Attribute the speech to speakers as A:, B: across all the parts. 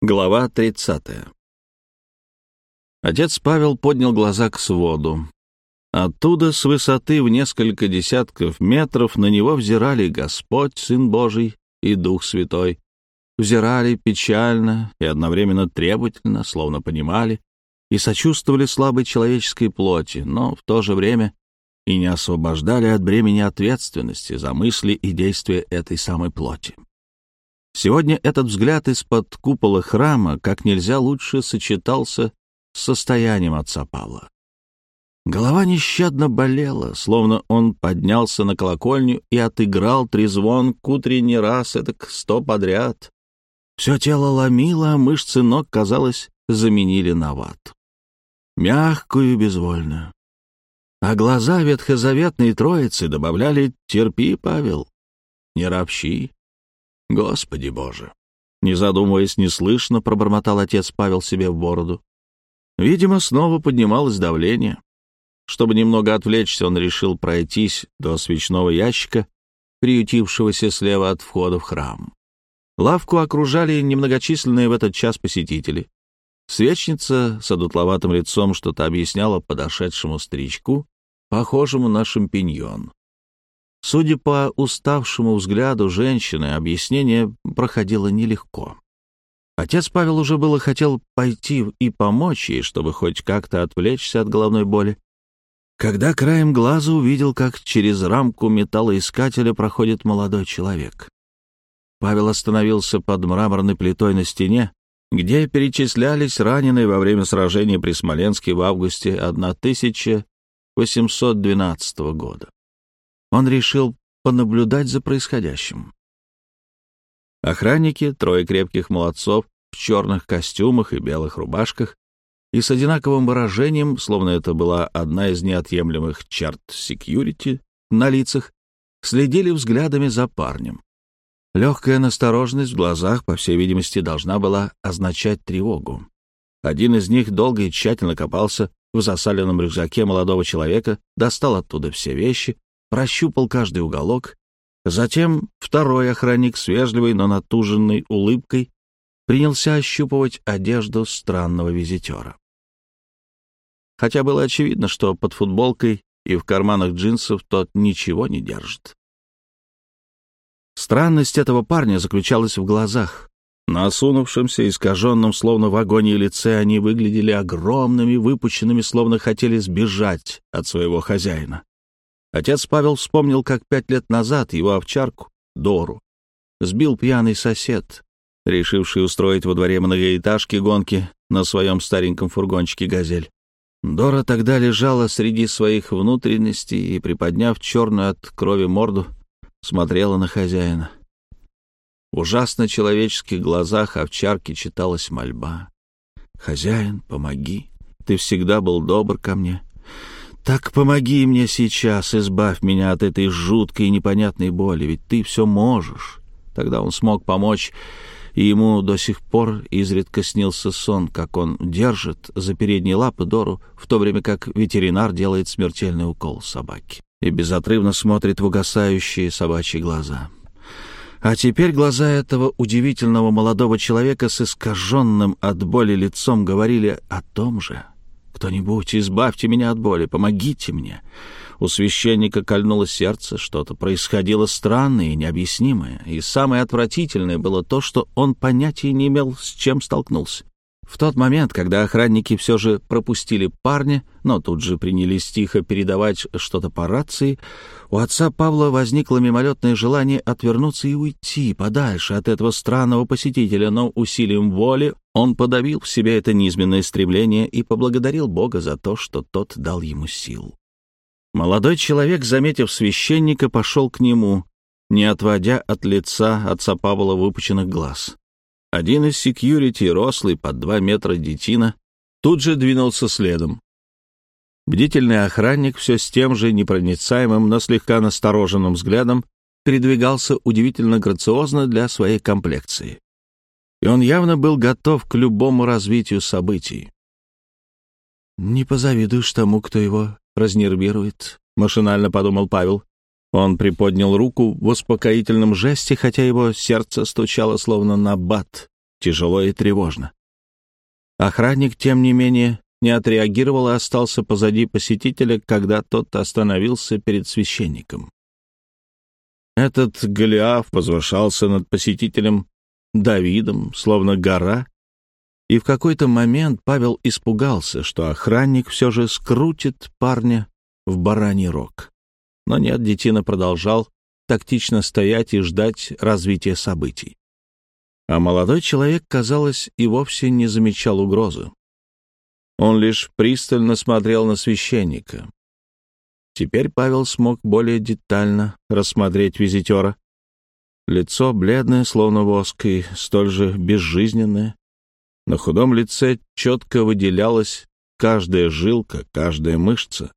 A: Глава 30. Отец Павел поднял глаза к своду. Оттуда, с высоты в несколько десятков метров, на него взирали Господь, Сын Божий и Дух Святой. Взирали печально и одновременно требовательно, словно понимали, и сочувствовали слабой человеческой плоти, но в то же время и не освобождали от бремени ответственности за мысли и действия этой самой плоти. Сегодня этот взгляд из-под купола храма как нельзя лучше сочетался с состоянием отца Павла. Голова нещадно болела, словно он поднялся на колокольню и отыграл трезвон к утренний раз, это сто подряд. Все тело ломило, а мышцы ног, казалось, заменили на вату. Мягкую и безвольную. А глаза ветхозаветной троицы добавляли «Терпи, Павел, не ропщи, Господи Боже! Не задумываясь, неслышно пробормотал отец Павел себе в бороду. Видимо, снова поднималось давление. Чтобы немного отвлечься, он решил пройтись до свечного ящика, приютившегося слева от входа в храм. Лавку окружали немногочисленные в этот час посетители. Свечница с одутловатым лицом что-то объясняла подошедшему старичку, похожему на шампиньон. Судя по уставшему взгляду женщины, объяснение проходило нелегко. Отец Павел уже было хотел пойти и помочь ей, чтобы хоть как-то отвлечься от головной боли, когда краем глаза увидел, как через рамку металлоискателя проходит молодой человек. Павел остановился под мраморной плитой на стене, где перечислялись раненые во время сражения при Смоленске в августе 1812 года он решил понаблюдать за происходящим. Охранники, трое крепких молодцов в черных костюмах и белых рубашках, и с одинаковым выражением, словно это была одна из неотъемлемых черт секьюрити на лицах, следили взглядами за парнем. Легкая настороженность в глазах, по всей видимости, должна была означать тревогу. Один из них долго и тщательно копался в засаленном рюкзаке молодого человека, достал оттуда все вещи, прощупал каждый уголок. Затем второй охранник с вежливой, но натуженной улыбкой принялся ощупывать одежду странного визитера. Хотя было очевидно, что под футболкой и в карманах джинсов тот ничего не держит. Странность этого парня заключалась в глазах. На осунувшемся, искаженном, словно в агонии лице, они выглядели огромными, выпученными, словно хотели сбежать от своего хозяина. Отец Павел вспомнил, как пять лет назад его овчарку, Дору, сбил пьяный сосед, решивший устроить во дворе многоэтажки гонки на своем стареньком фургончике «Газель». Дора тогда лежала среди своих внутренностей и, приподняв черную от крови морду, смотрела на хозяина. В ужасно человеческих глазах овчарки читалась мольба. «Хозяин, помоги, ты всегда был добр ко мне. Так помоги мне сейчас, избавь меня от этой жуткой и непонятной боли, ведь ты все можешь. Тогда он смог помочь, и ему до сих пор изредка снился сон, как он держит за передние лапы Дору, в то время как ветеринар делает смертельный укол собаке и безотрывно смотрит в угасающие собачьи глаза. А теперь глаза этого удивительного молодого человека с искаженным от боли лицом говорили о том же — «Кто-нибудь, избавьте меня от боли, помогите мне!» У священника кольнуло сердце, что-то происходило странное и необъяснимое, и самое отвратительное было то, что он понятия не имел, с чем столкнулся. В тот момент, когда охранники все же пропустили парня, но тут же принялись тихо передавать что-то по рации, у отца Павла возникло мимолетное желание отвернуться и уйти подальше от этого странного посетителя, но усилием воли он подавил в себе это низменное стремление и поблагодарил Бога за то, что тот дал ему сил. Молодой человек, заметив священника, пошел к нему, не отводя от лица отца Павла выпученных глаз. Один из секьюрити, рослый под два метра детина, тут же двинулся следом. Бдительный охранник все с тем же непроницаемым, но слегка настороженным взглядом передвигался удивительно грациозно для своей комплекции. И он явно был готов к любому развитию событий. «Не позавидуешь тому, кто его разнервирует», — машинально подумал Павел. Он приподнял руку в успокоительном жесте, хотя его сердце стучало словно на бат. тяжело и тревожно. Охранник, тем не менее, не отреагировал и остался позади посетителя, когда тот остановился перед священником. Этот Голиаф возвышался над посетителем Давидом, словно гора, и в какой-то момент Павел испугался, что охранник все же скрутит парня в бараний рог. Но нет, детина продолжал тактично стоять и ждать развития событий. А молодой человек, казалось, и вовсе не замечал угрозы. Он лишь пристально смотрел на священника. Теперь Павел смог более детально рассмотреть визитера. Лицо бледное, словно воск, и столь же безжизненное. На худом лице четко выделялась каждая жилка, каждая мышца.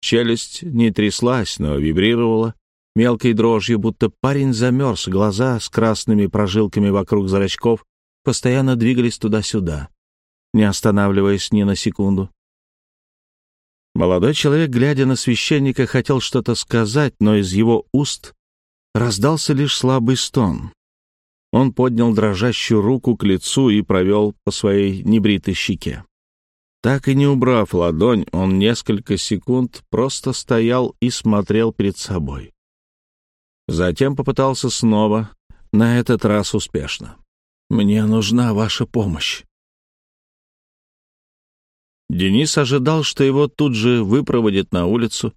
A: Челюсть не тряслась, но вибрировала мелкой дрожью, будто парень замерз, глаза с красными прожилками вокруг зрачков постоянно двигались туда-сюда, не останавливаясь ни на секунду. Молодой человек, глядя на священника, хотел что-то сказать, но из его уст раздался лишь слабый стон. Он поднял дрожащую руку к лицу и провел по своей небритой щеке. Так и не убрав ладонь, он несколько секунд просто стоял и смотрел перед собой. Затем попытался снова, на этот раз успешно. «Мне нужна ваша помощь». Денис ожидал, что его тут же выпроводят на улицу.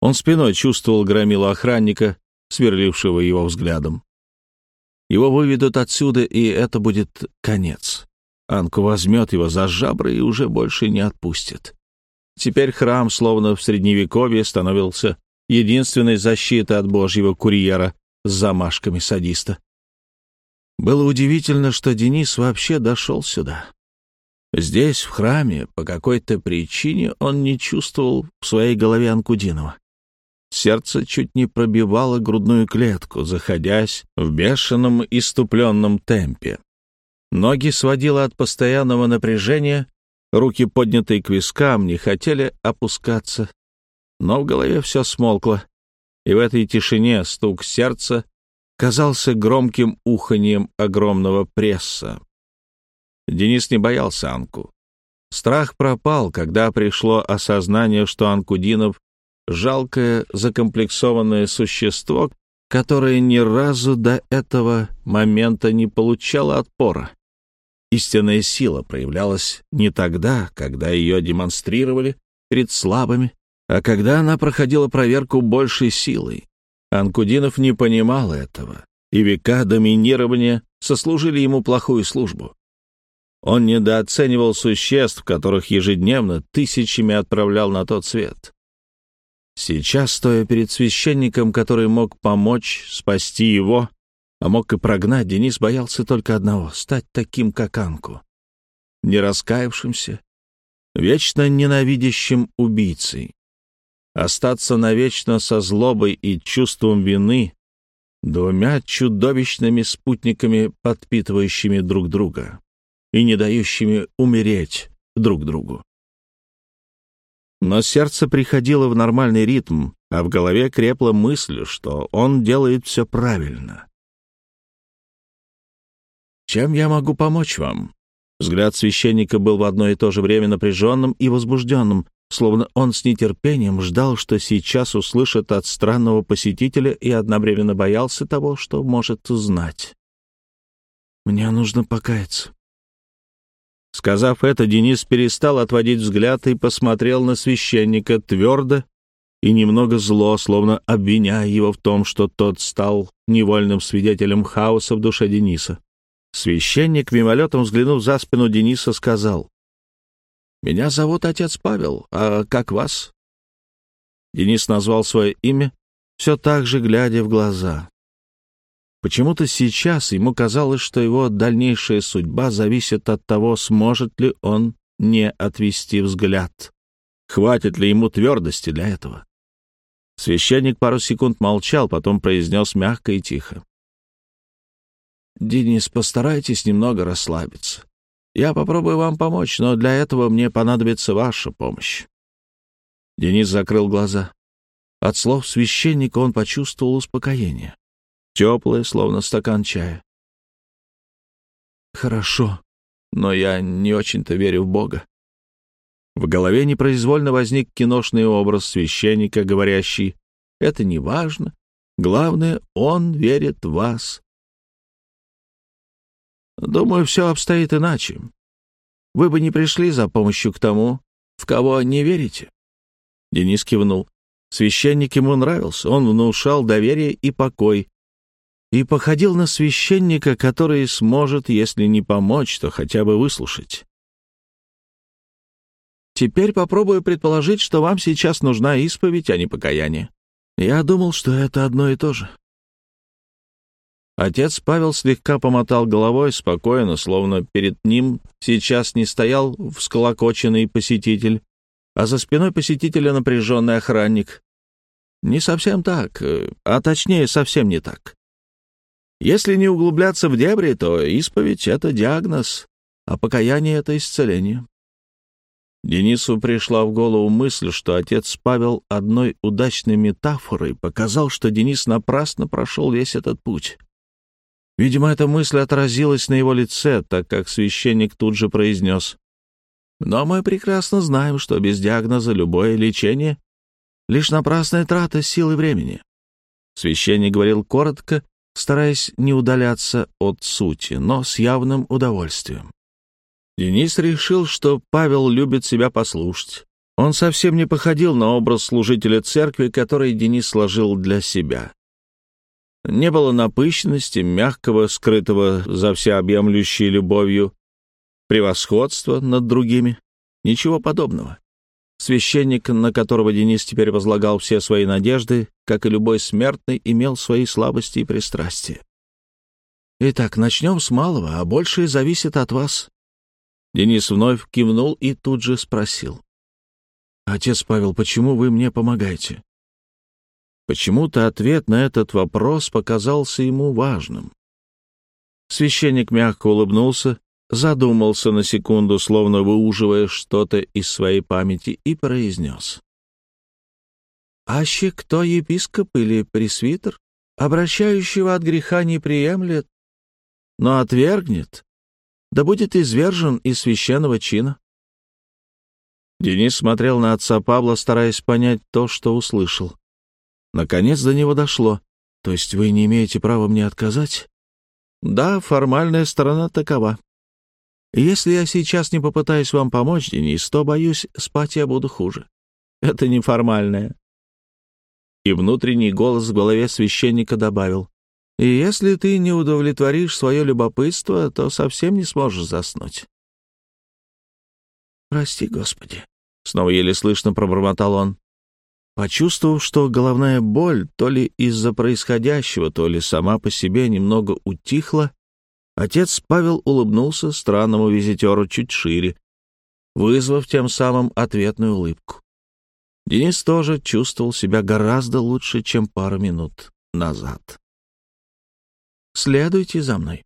A: Он спиной чувствовал громилу охранника, сверлившего его взглядом. Его выведут отсюда, и это будет конец. Анку возьмет его за жабры и уже больше не отпустит. Теперь храм, словно в Средневековье, становился единственной защитой от божьего курьера с замашками садиста. Было удивительно, что Денис вообще дошел сюда. Здесь, в храме, по какой-то причине он не чувствовал в своей голове Анкудинова. Сердце чуть не пробивало грудную клетку, заходясь в бешеном иступленном темпе. Ноги сводило от постоянного напряжения, руки, поднятые к вискам, не хотели опускаться. Но в голове все смолкло, и в этой тишине стук сердца казался громким уханьем огромного пресса. Денис не боялся Анку. Страх пропал, когда пришло осознание, что Анкудинов жалкое закомплексованное существо, которое ни разу до этого момента не получало отпора. Истинная сила проявлялась не тогда, когда ее демонстрировали перед слабыми, а когда она проходила проверку большей силой. Анкудинов не понимал этого, и века доминирования сослужили ему плохую службу. Он недооценивал существ, которых ежедневно тысячами отправлял на тот свет. Сейчас, стоя перед священником, который мог помочь спасти его, а мог и прогнать, Денис боялся только одного — стать таким, как Анку. Не раскаявшимся, вечно ненавидящим убийцей. Остаться навечно со злобой и чувством вины, двумя чудовищными спутниками, подпитывающими друг друга и не дающими умереть друг другу. Но сердце приходило в нормальный ритм, а в голове крепла мысль, что он делает все правильно. «Чем я могу помочь вам?» Взгляд священника был в одно и то же время напряженным и возбужденным, словно он с нетерпением ждал, что сейчас услышит от странного посетителя и одновременно боялся того, что может узнать. «Мне нужно покаяться. Сказав это, Денис перестал отводить взгляд и посмотрел на священника твердо и немного зло, словно обвиняя его в том, что тот стал невольным свидетелем хаоса в душе Дениса. Священник, мимолетом взглянув за спину Дениса, сказал, «Меня зовут отец Павел, а как вас?» Денис назвал свое имя, все так же глядя в глаза. Почему-то сейчас ему казалось, что его дальнейшая судьба зависит от того, сможет ли он не отвести взгляд. Хватит ли ему твердости для этого? Священник пару секунд молчал, потом произнес мягко и тихо. «Денис, постарайтесь немного расслабиться. Я попробую вам помочь, но для этого мне понадобится ваша помощь». Денис закрыл глаза. От слов священника он почувствовал успокоение теплое, словно стакан чая. Хорошо, но я не очень-то верю в Бога. В голове непроизвольно возник киношный образ священника, говорящий «Это не важно, главное, он верит в вас». Думаю, все обстоит иначе. Вы бы не пришли за помощью к тому, в кого не верите. Денис кивнул. Священник ему нравился, он внушал доверие и покой. И походил на священника, который сможет, если не помочь, то хотя бы выслушать. Теперь попробую предположить, что вам сейчас нужна исповедь, а не покаяние. Я думал, что это одно и то же. Отец Павел слегка помотал головой, спокойно, словно перед ним сейчас не стоял всколокоченный посетитель, а за спиной посетителя напряженный охранник. Не совсем так, э, а точнее, совсем не так. Если не углубляться в дебри, то исповедь — это диагноз, а покаяние — это исцеление. Денису пришла в голову мысль, что отец Павел одной удачной метафорой показал, что Денис напрасно прошел весь этот путь. Видимо, эта мысль отразилась на его лице, так как священник тут же произнес. «Но мы прекрасно знаем, что без диагноза любое лечение — лишь напрасная трата сил и времени». Священник говорил коротко, стараясь не удаляться от сути, но с явным удовольствием. Денис решил, что Павел любит себя послушать. Он совсем не походил на образ служителя церкви, который Денис сложил для себя. Не было напыщенности, мягкого, скрытого за всеобъемлющей любовью, превосходства над другими. Ничего подобного. Священник, на которого Денис теперь возлагал все свои надежды, как и любой смертный, имел свои слабости и пристрастия. Итак, начнем с малого, а большее зависит от вас. Денис вновь кивнул и тут же спросил. «Отец Павел, почему вы мне помогаете?» Почему-то ответ на этот вопрос показался ему важным. Священник мягко улыбнулся, задумался на секунду, словно выуживая что-то из своей памяти, и произнес. «Аще кто епископ или пресвитер, обращающего от греха не приемлет, но отвергнет, да будет извержен из священного чина». Денис смотрел на отца Павла, стараясь понять то, что услышал. Наконец до него дошло. То есть вы не имеете права мне отказать? Да, формальная сторона такова. Если я сейчас не попытаюсь вам помочь, Денис, то, боюсь, спать я буду хуже. Это неформальное. И внутренний голос в голове священника добавил. И если ты не удовлетворишь свое любопытство, то совсем не сможешь заснуть. «Прости, Господи!» — снова еле слышно пробормотал он. Почувствовав, что головная боль то ли из-за происходящего, то ли сама по себе немного утихла, отец Павел улыбнулся странному визитеру чуть шире, вызвав тем самым ответную улыбку. Денис тоже чувствовал себя гораздо лучше, чем пару минут назад. «Следуйте за мной».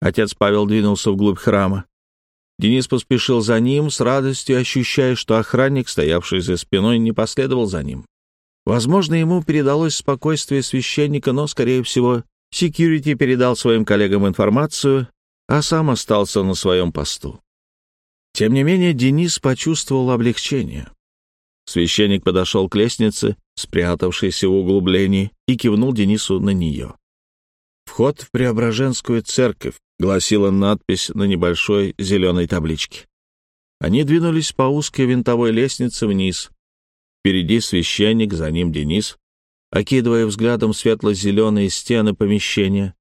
A: Отец Павел двинулся вглубь храма. Денис поспешил за ним, с радостью ощущая, что охранник, стоявший за спиной, не последовал за ним. Возможно, ему передалось спокойствие священника, но, скорее всего, секьюрити передал своим коллегам информацию, а сам остался на своем посту. Тем не менее, Денис почувствовал облегчение. Священник подошел к лестнице, спрятавшейся в углублении, и кивнул Денису на нее. Вход в Преображенскую церковь, гласила надпись на небольшой зеленой табличке. Они двинулись по узкой винтовой лестнице вниз. Впереди священник, за ним Денис, окидывая взглядом светло-зеленые стены помещения.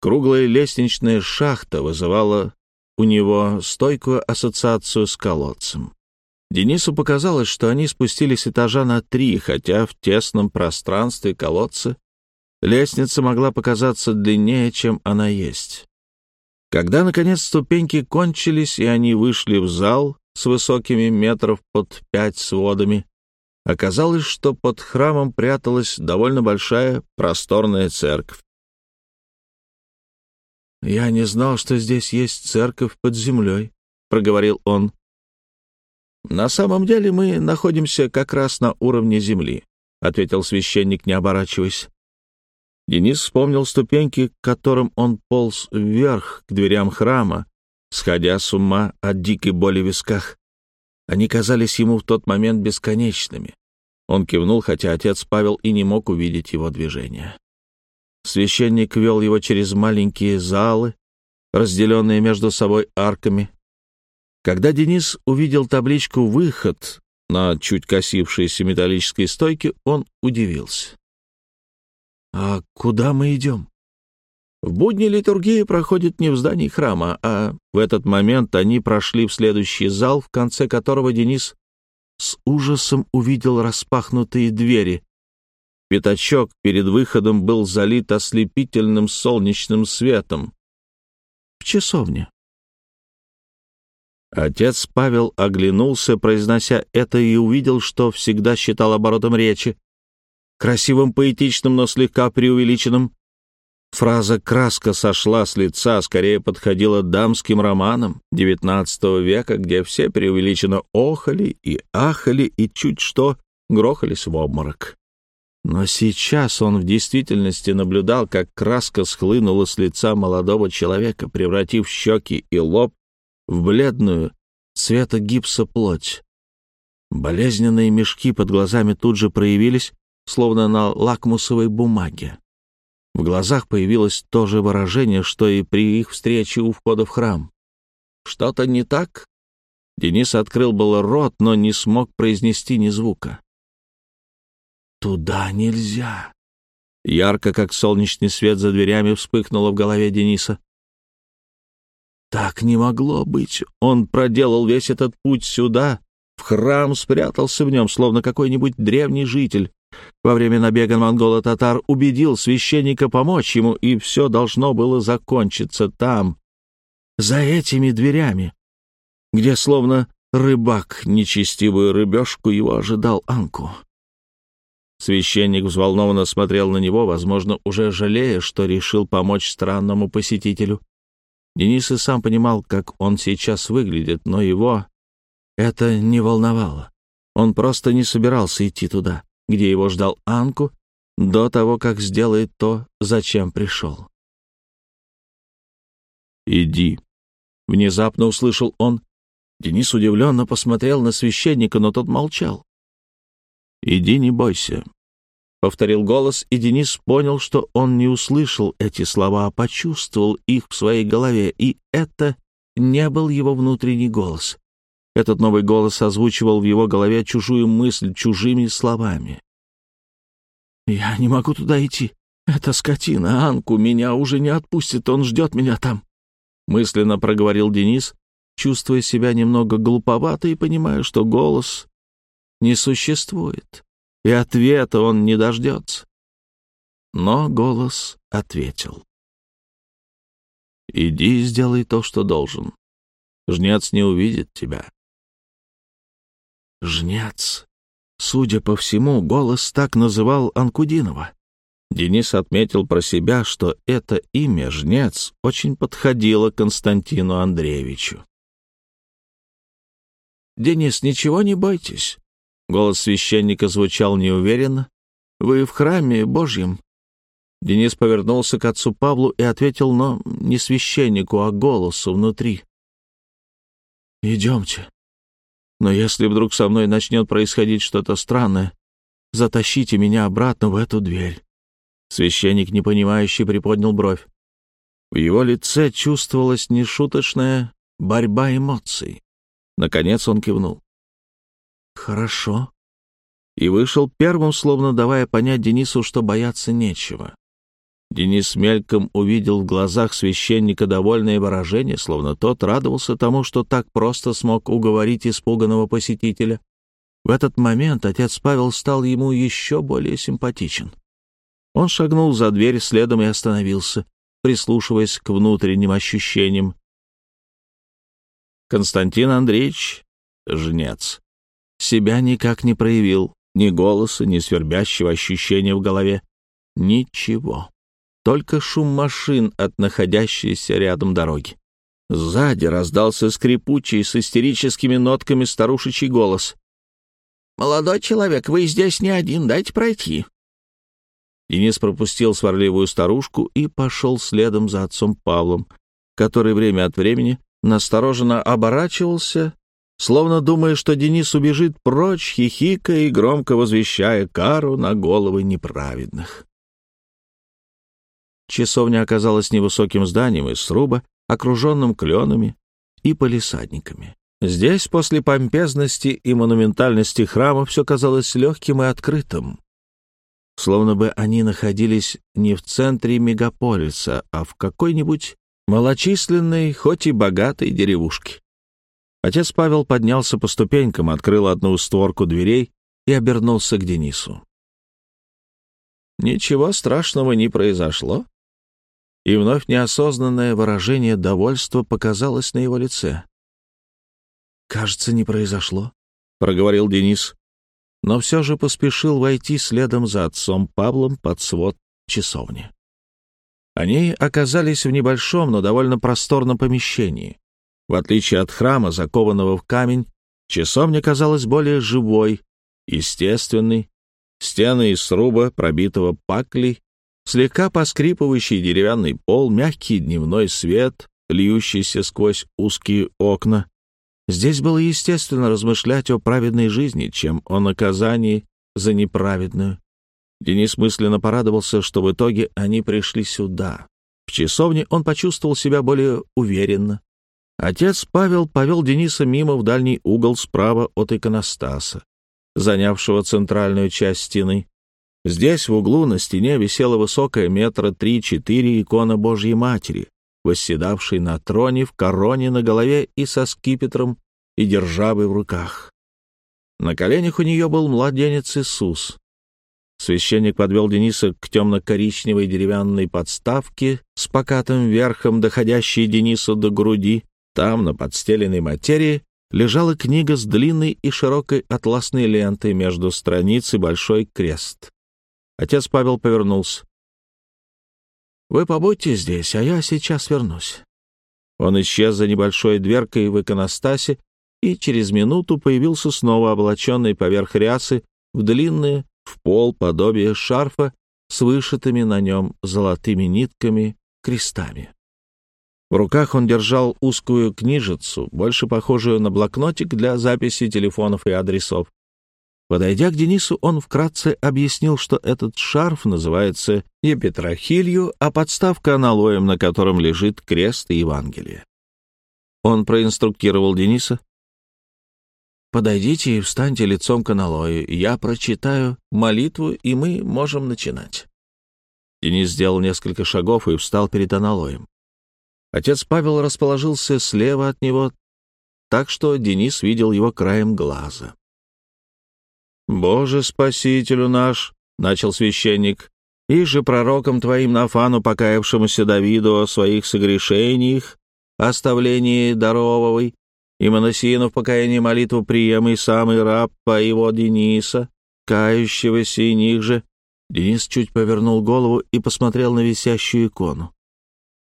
A: Круглая лестничная шахта вызывала у него стойкую ассоциацию с колодцем. Денису показалось, что они спустились этажа на три, хотя в тесном пространстве колодца лестница могла показаться длиннее, чем она есть. Когда, наконец, ступеньки кончились, и они вышли в зал с высокими метров под пять сводами, оказалось, что под храмом пряталась довольно большая просторная церковь. «Я не знал, что здесь есть церковь под землей», — проговорил он. «На самом деле мы находимся как раз на уровне земли», — ответил священник, не оборачиваясь. Денис вспомнил ступеньки, к которым он полз вверх, к дверям храма, сходя с ума от дикой боли в висках. Они казались ему в тот момент бесконечными. Он кивнул, хотя отец Павел и не мог увидеть его движения. Священник вел его через маленькие залы, разделенные между собой арками. Когда Денис увидел табличку «Выход» на чуть косившейся металлической стойке, он удивился. «А куда мы идем?» В будни литургия проходит не в здании храма, а в этот момент они прошли в следующий зал, в конце которого Денис с ужасом увидел распахнутые двери. Пятачок перед выходом был залит ослепительным солнечным светом. В часовне. Отец Павел оглянулся, произнося это, и увидел, что всегда считал оборотом речи. Красивым, поэтичным, но слегка преувеличенным, Фраза «краска сошла с лица» скорее подходила дамским романам XIX века, где все преувеличенно охали и ахали и чуть что грохались в обморок. Но сейчас он в действительности наблюдал, как краска схлынула с лица молодого человека, превратив щеки и лоб в бледную цвета гипса плоть. Болезненные мешки под глазами тут же проявились, словно на лакмусовой бумаге. В глазах появилось то же выражение, что и при их встрече у входа в храм. «Что-то не так?» Денис открыл было рот, но не смог произнести ни звука. «Туда нельзя!» Ярко, как солнечный свет за дверями, вспыхнуло в голове Дениса. Так не могло быть. Он проделал весь этот путь сюда, в храм, спрятался в нем, словно какой-нибудь древний житель во время набега монголо-татар убедил священника помочь ему, и все должно было закончиться там, за этими дверями, где словно рыбак нечестивую рыбешку его ожидал Анку. Священник взволнованно смотрел на него, возможно, уже жалея, что решил помочь странному посетителю. Денис и сам понимал, как он сейчас выглядит, но его это не волновало. Он просто не собирался идти туда где его ждал Анку, до того, как сделает то, зачем пришел. «Иди», — внезапно услышал он. Денис удивленно посмотрел на священника, но тот молчал. «Иди, не бойся», — повторил голос, и Денис понял, что он не услышал эти слова, а почувствовал их в своей голове, и это не был его внутренний голос. Этот новый голос озвучивал в его голове чужую мысль чужими словами. «Я не могу туда идти. Эта скотина, Анку, меня уже не отпустит, он ждет меня там», — мысленно проговорил Денис, чувствуя себя немного глуповато и понимая, что голос не существует, и ответа он не дождется. Но голос ответил. «Иди и сделай то, что должен. Жнец не увидит тебя. Жнец. Судя по всему, голос так называл Анкудинова. Денис отметил про себя, что это имя «Жнец» очень подходило Константину Андреевичу. «Денис, ничего не бойтесь». Голос священника звучал неуверенно. «Вы в храме Божьем». Денис повернулся к отцу Павлу и ответил, но не священнику, а голосу внутри. «Идемте». Но если вдруг со мной начнет происходить что-то странное, затащите меня обратно в эту дверь». Священник, непонимающий, приподнял бровь. В его лице чувствовалась нешуточная борьба эмоций. Наконец он кивнул. «Хорошо». И вышел первым, словно давая понять Денису, что бояться нечего. Денис мельком увидел в глазах священника довольное выражение, словно тот радовался тому, что так просто смог уговорить испуганного посетителя. В этот момент отец Павел стал ему еще более симпатичен. Он шагнул за дверь следом и остановился, прислушиваясь к внутренним ощущениям. Константин Андреевич, жнец, себя никак не проявил, ни голоса, ни свербящего ощущения в голове. Ничего только шум машин от находящейся рядом дороги. Сзади раздался скрипучий с истерическими нотками старушечий голос. «Молодой человек, вы здесь не один, дайте пройти». Денис пропустил сварливую старушку и пошел следом за отцом Павлом, который время от времени настороженно оборачивался, словно думая, что Денис убежит прочь, хихикая и громко возвещая кару на головы неправедных. Часовня оказалась невысоким зданием из сруба, окруженным кленами и полисадниками. Здесь, после помпезности и монументальности храма, все казалось легким и открытым. Словно бы они находились не в центре мегаполиса, а в какой-нибудь малочисленной, хоть и богатой деревушке. Отец Павел поднялся по ступенькам, открыл одну створку дверей и обернулся к Денису. Ничего страшного не произошло, и вновь неосознанное выражение довольства показалось на его лице. «Кажется, не произошло», — проговорил Денис, но все же поспешил войти следом за отцом Павлом под свод часовни. Они оказались в небольшом, но довольно просторном помещении. В отличие от храма, закованного в камень, часовня казалась более живой, естественной. Стены из сруба, пробитого паклей, слегка поскрипывающий деревянный пол, мягкий дневной свет, льющийся сквозь узкие окна. Здесь было естественно размышлять о праведной жизни, чем о наказании за неправедную. Денис мысленно порадовался, что в итоге они пришли сюда. В часовне он почувствовал себя более уверенно. Отец Павел повел Дениса мимо в дальний угол справа от иконостаса, занявшего центральную часть стены. Здесь, в углу, на стене висела высокая метра три-четыре икона Божьей Матери, восседавшей на троне в короне на голове и со скипетром и державой в руках. На коленях у нее был младенец Иисус. Священник подвел Дениса к темно-коричневой деревянной подставке с покатым верхом, доходящей Денису до груди. Там, на подстеленной материи, лежала книга с длинной и широкой атласной лентой между страниц и большой крест. Отец Павел повернулся. «Вы побудьте здесь, а я сейчас вернусь». Он исчез за небольшой дверкой в иконостасе и через минуту появился снова облаченный поверх рясы в длинное, в пол подобие шарфа с вышитыми на нем золотыми нитками крестами. В руках он держал узкую книжицу, больше похожую на блокнотик для записи телефонов и адресов. Подойдя к Денису, он вкратце объяснил, что этот шарф называется епитрахилью, а подставка аналоем, на котором лежит крест и Евангелие. Он проинструктировал Дениса. «Подойдите и встаньте лицом к аналою. Я прочитаю молитву, и мы можем начинать». Денис сделал несколько шагов и встал перед аналоем. Отец Павел расположился слева от него, так что Денис видел его краем глаза. «Боже, спасителю наш!» — начал священник. «И же пророком твоим Нафану, покаявшемуся Давиду о своих согрешениях, оставлении даровой, и Моносиину в покаянии молитву приемый самый раб по его Дениса, кающегося и них же». Денис чуть повернул голову и посмотрел на висящую икону.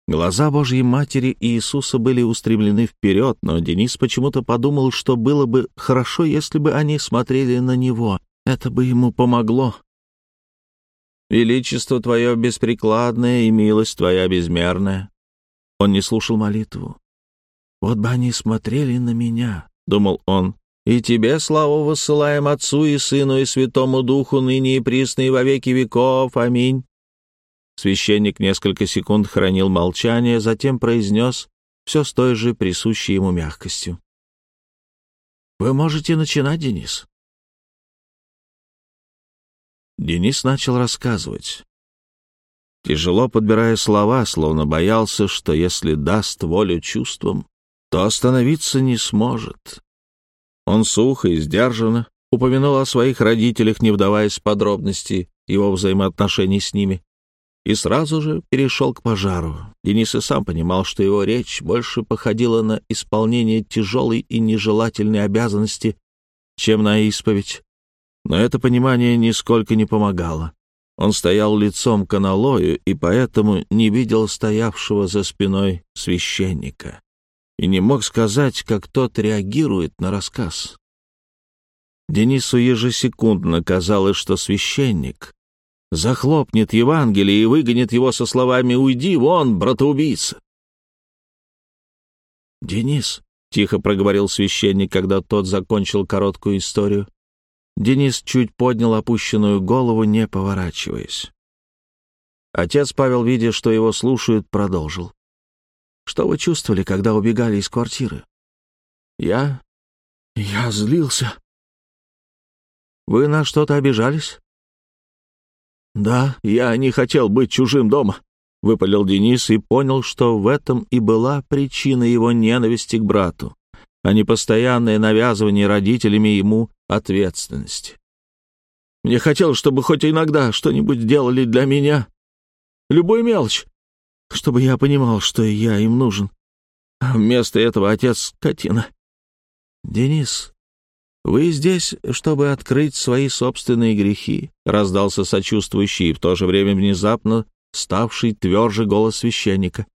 A: Глаза Божьей Матери и Иисуса были устремлены вперед, но Денис почему-то подумал, что было бы хорошо, если бы они смотрели на него. Это бы ему помогло. «Величество Твое беспрекладное и милость Твоя безмерная». Он не слушал молитву. «Вот бы они смотрели на меня», — думал он. «И Тебе славу высылаем Отцу и Сыну и Святому Духу, ныне и присно и во веки веков. Аминь». Священник несколько секунд хранил молчание, затем произнес все с той же присущей ему мягкостью. «Вы можете начинать, Денис». Денис начал рассказывать. Тяжело подбирая слова, словно боялся, что если даст волю чувствам, то остановиться не сможет. Он сухо и сдержанно упомянул о своих родителях, не вдаваясь в подробности его взаимоотношений с ними и сразу же перешел к пожару. Денис и сам понимал, что его речь больше походила на исполнение тяжелой и нежелательной обязанности, чем на исповедь. Но это понимание нисколько не помогало. Он стоял лицом к аналою и поэтому не видел стоявшего за спиной священника и не мог сказать, как тот реагирует на рассказ. Денису ежесекундно казалось, что священник захлопнет Евангелие и выгонит его со словами «Уйди вон, братоубийца». «Денис», — тихо проговорил священник, когда тот закончил короткую историю. Денис чуть поднял опущенную голову, не поворачиваясь. Отец Павел, видя, что его слушают, продолжил. «Что вы чувствовали, когда убегали из квартиры?» «Я... я злился». «Вы на что-то обижались?» «Да, я не хотел быть чужим дома», — выпалил Денис и понял, что в этом и была причина его ненависти к брату, а не постоянное навязывание родителями ему ответственности. «Мне хотелось, чтобы хоть иногда что-нибудь делали для меня. Любую мелочь, чтобы я понимал, что я им нужен. А вместо этого отец скотина». «Денис, «Вы здесь, чтобы открыть свои собственные грехи», — раздался сочувствующий и в то же время внезапно ставший тверже голос священника.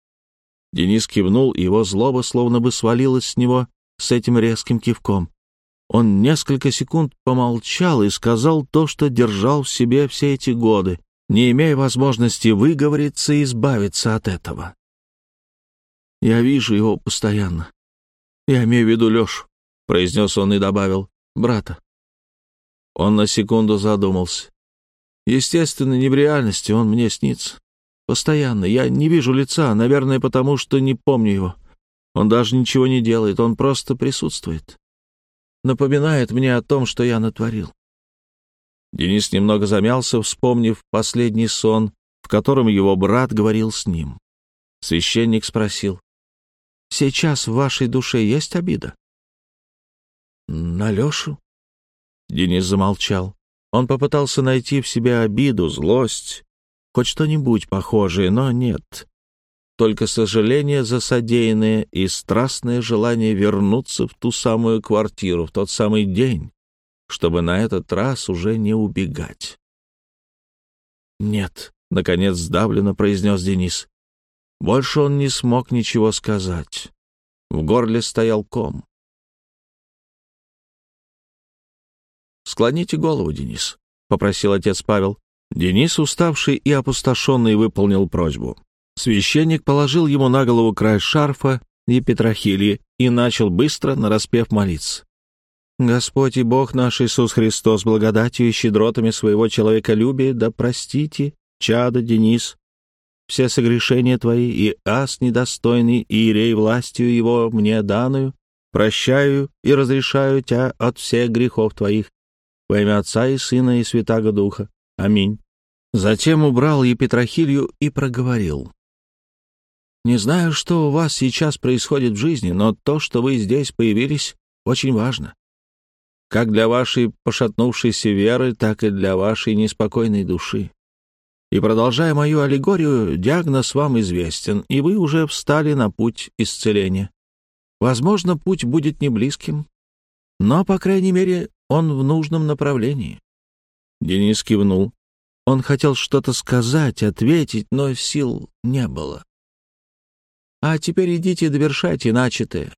A: Денис кивнул, и его злоба словно бы свалилась с него с этим резким кивком. Он несколько секунд помолчал и сказал то, что держал в себе все эти годы, не имея возможности выговориться и избавиться от этого. «Я вижу его постоянно. Я имею в виду Лешу», — произнес он и добавил брата. Он на секунду задумался. Естественно, не в реальности, он мне снится. Постоянно. Я не вижу лица, наверное, потому что не помню его. Он даже ничего не делает, он просто присутствует. Напоминает мне о том, что я натворил. Денис немного замялся, вспомнив последний сон, в котором его брат говорил с ним. Священник спросил, «Сейчас в вашей душе есть обида?» «На Лешу?» Денис замолчал. Он попытался найти в себе обиду, злость, хоть что-нибудь похожее, но нет. Только сожаление за содеянное и страстное желание вернуться в ту самую квартиру, в тот самый день, чтобы на этот раз уже не убегать. «Нет», — наконец сдавленно произнес Денис. Больше он не смог ничего сказать. В горле стоял ком. «Склоните голову, Денис», — попросил отец Павел. Денис, уставший и опустошенный, выполнил просьбу. Священник положил ему на голову край шарфа и петрохилии и начал быстро, нараспев молиться. «Господь и Бог наш Иисус Христос, благодатью и щедротами своего человеколюбия, да простите, чада Денис, все согрешения твои, и ас недостойный, и ирей властью его мне данную, прощаю и разрешаю тебя от всех грехов твоих, во имя Отца и Сына и Святаго Духа. Аминь. Затем убрал Епитрахилью и проговорил. «Не знаю, что у вас сейчас происходит в жизни, но то, что вы здесь появились, очень важно. Как для вашей пошатнувшейся веры, так и для вашей неспокойной души. И продолжая мою аллегорию, диагноз вам известен, и вы уже встали на путь исцеления. Возможно, путь будет не близким, но, по крайней мере, он в нужном направлении. Денис кивнул. Он хотел что-то сказать, ответить, но сил не было. А теперь идите довершайте начатое.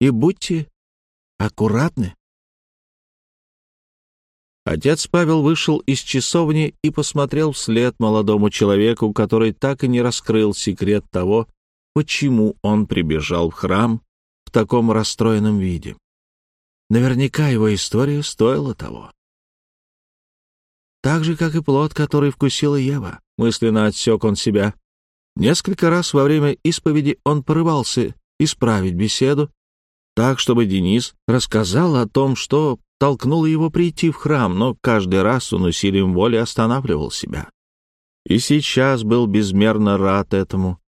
A: И будьте аккуратны. Отец Павел вышел из часовни и посмотрел вслед молодому человеку, который так и не раскрыл секрет того, почему он прибежал в храм в таком расстроенном виде. Наверняка его история стоила того. Так же, как и плод, который вкусила Ева, мысленно отсек он себя. Несколько раз во время исповеди он порывался исправить беседу, так, чтобы Денис рассказал о том, что толкнуло его прийти в храм, но каждый раз он усилием воли останавливал себя. И сейчас был безмерно рад этому,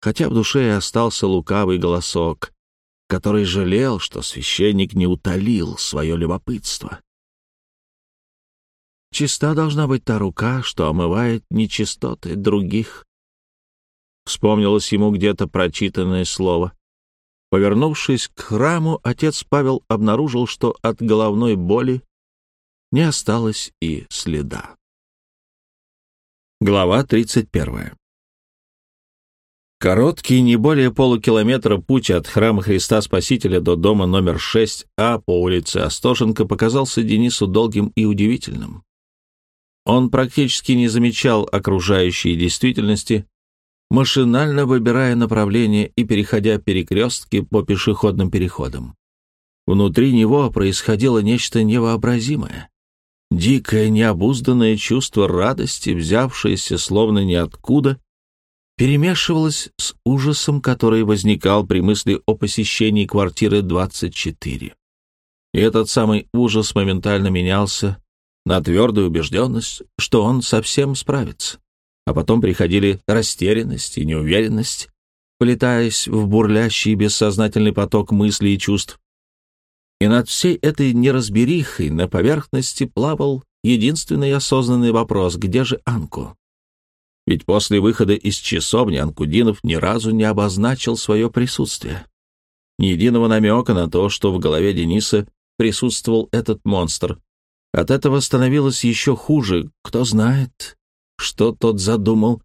A: хотя в душе и остался лукавый голосок который жалел, что священник не утолил свое любопытство. Чиста должна быть та рука, что омывает нечистоты других. Вспомнилось ему где-то прочитанное слово. Повернувшись к храму, отец Павел обнаружил, что от головной боли не осталось и следа. Глава тридцать первая. Короткий, не более полукилометра путь от храма Христа Спасителя до дома номер 6А по улице Остоженко показался Денису долгим и удивительным. Он практически не замечал окружающей действительности, машинально выбирая направление и переходя перекрестки по пешеходным переходам. Внутри него происходило нечто невообразимое. Дикое, необузданное чувство радости, взявшееся словно ниоткуда, перемешивалось с ужасом, который возникал при мысли о посещении квартиры 24. И этот самый ужас моментально менялся на твердую убежденность, что он совсем справится. А потом приходили растерянность и неуверенность, полетаясь в бурлящий бессознательный поток мыслей и чувств. И над всей этой неразберихой на поверхности плавал единственный осознанный вопрос, где же Анку? Ведь после выхода из часовни Анкудинов ни разу не обозначил свое присутствие. Ни единого намека на то, что в голове Дениса присутствовал этот монстр. От этого становилось еще хуже. Кто знает, что тот задумал.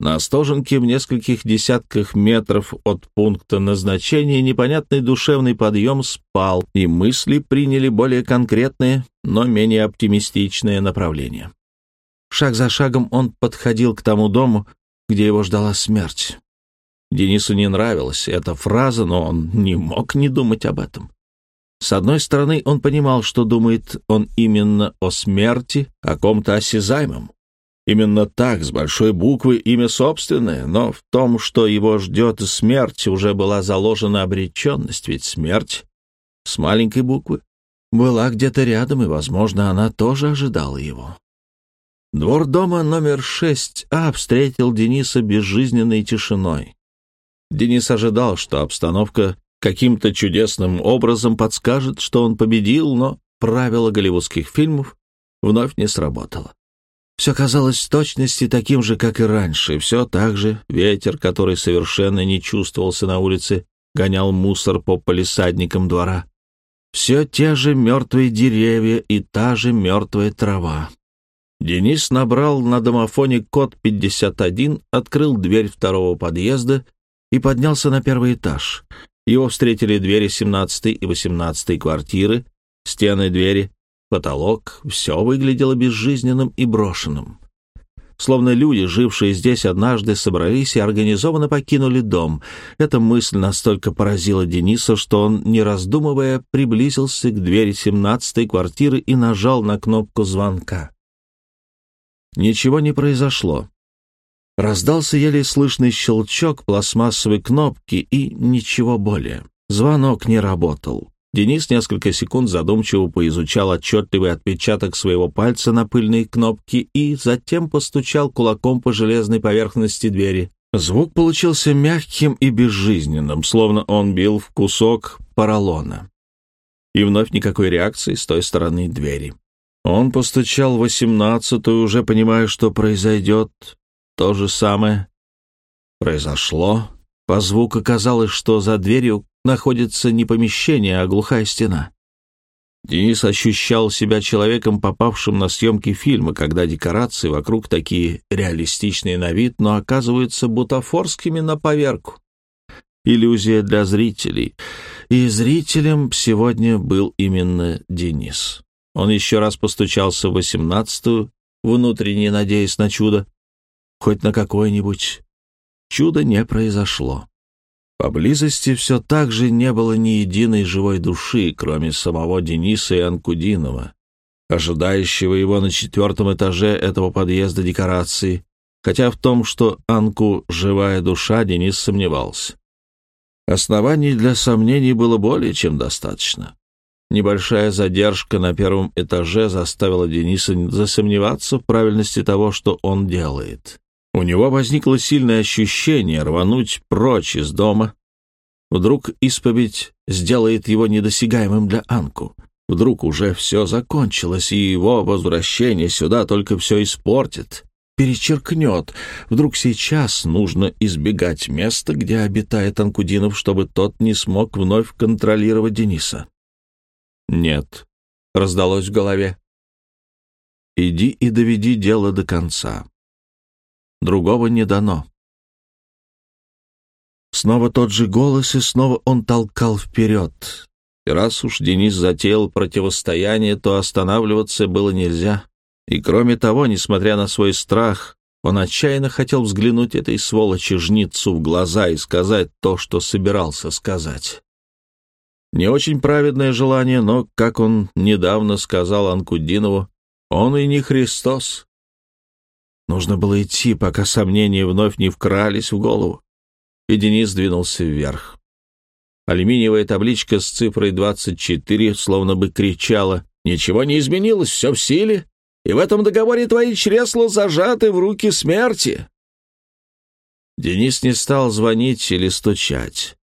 A: На Остоженке в нескольких десятках метров от пункта назначения непонятный душевный подъем спал, и мысли приняли более конкретные, но менее оптимистичные направления. Шаг за шагом он подходил к тому дому, где его ждала смерть. Денису не нравилась эта фраза, но он не мог не думать об этом. С одной стороны, он понимал, что думает он именно о смерти, о ком-то осязаемом. Именно так, с большой буквы, имя собственное, но в том, что его ждет смерть, уже была заложена обреченность, ведь смерть с маленькой буквы была где-то рядом, и, возможно, она тоже ожидала его. Двор дома номер 6А встретил Дениса безжизненной тишиной. Денис ожидал, что обстановка каким-то чудесным образом подскажет, что он победил, но правило голливудских фильмов вновь не сработало. Все казалось в точности таким же, как и раньше. Все так же ветер, который совершенно не чувствовался на улице, гонял мусор по полисадникам двора. Все те же мертвые деревья и та же мертвая трава. Денис набрал на домофоне код 51, открыл дверь второго подъезда и поднялся на первый этаж. Его встретили двери 17 и 18 квартиры, стены двери, потолок. Все выглядело безжизненным и брошенным. Словно люди, жившие здесь однажды, собрались и организованно покинули дом. Эта мысль настолько поразила Дениса, что он, не раздумывая, приблизился к двери 17 квартиры и нажал на кнопку звонка. Ничего не произошло. Раздался еле слышный щелчок пластмассовой кнопки и ничего более. Звонок не работал. Денис несколько секунд задумчиво поизучал отчетливый отпечаток своего пальца на пыльной кнопке и затем постучал кулаком по железной поверхности двери. Звук получился мягким и безжизненным, словно он бил в кусок поролона. И вновь никакой реакции с той стороны двери. Он постучал восемнадцатую, уже понимая, что произойдет, то же самое произошло. По звуку казалось, что за дверью находится не помещение, а глухая стена. Денис ощущал себя человеком, попавшим на съемки фильма, когда декорации вокруг такие реалистичные на вид, но оказываются бутафорскими на поверку. Иллюзия для зрителей. И зрителем сегодня был именно Денис. Он еще раз постучался в восемнадцатую, внутренне надеясь на чудо, хоть на какое-нибудь. Чудо не произошло. Поблизости все так же не было ни единой живой души, кроме самого Дениса и Анкудинова, ожидающего его на четвертом этаже этого подъезда декорации, хотя в том, что Анку — живая душа, Денис сомневался. Оснований для сомнений было более чем достаточно. Небольшая задержка на первом этаже заставила Дениса засомневаться в правильности того, что он делает. У него возникло сильное ощущение рвануть прочь из дома. Вдруг исповедь сделает его недосягаемым для Анку. Вдруг уже все закончилось, и его возвращение сюда только все испортит, перечеркнет. Вдруг сейчас нужно избегать места, где обитает Анкудинов, чтобы тот не смог вновь контролировать Дениса. «Нет», — раздалось в голове. «Иди и доведи дело до конца. Другого не дано. Снова тот же голос, и снова он толкал вперед. И раз уж Денис затеял противостояние, то останавливаться было нельзя. И кроме того, несмотря на свой страх, он отчаянно хотел взглянуть этой сволочи жницу в глаза и сказать то, что собирался сказать. Не очень праведное желание, но, как он недавно сказал Анкудинову, он и не Христос. Нужно было идти, пока сомнения вновь не вкрались в голову. И Денис двинулся вверх. Алюминиевая табличка с цифрой 24 словно бы кричала «Ничего не изменилось, все в силе, и в этом договоре твои чресла зажаты в руки смерти». Денис не стал звонить или стучать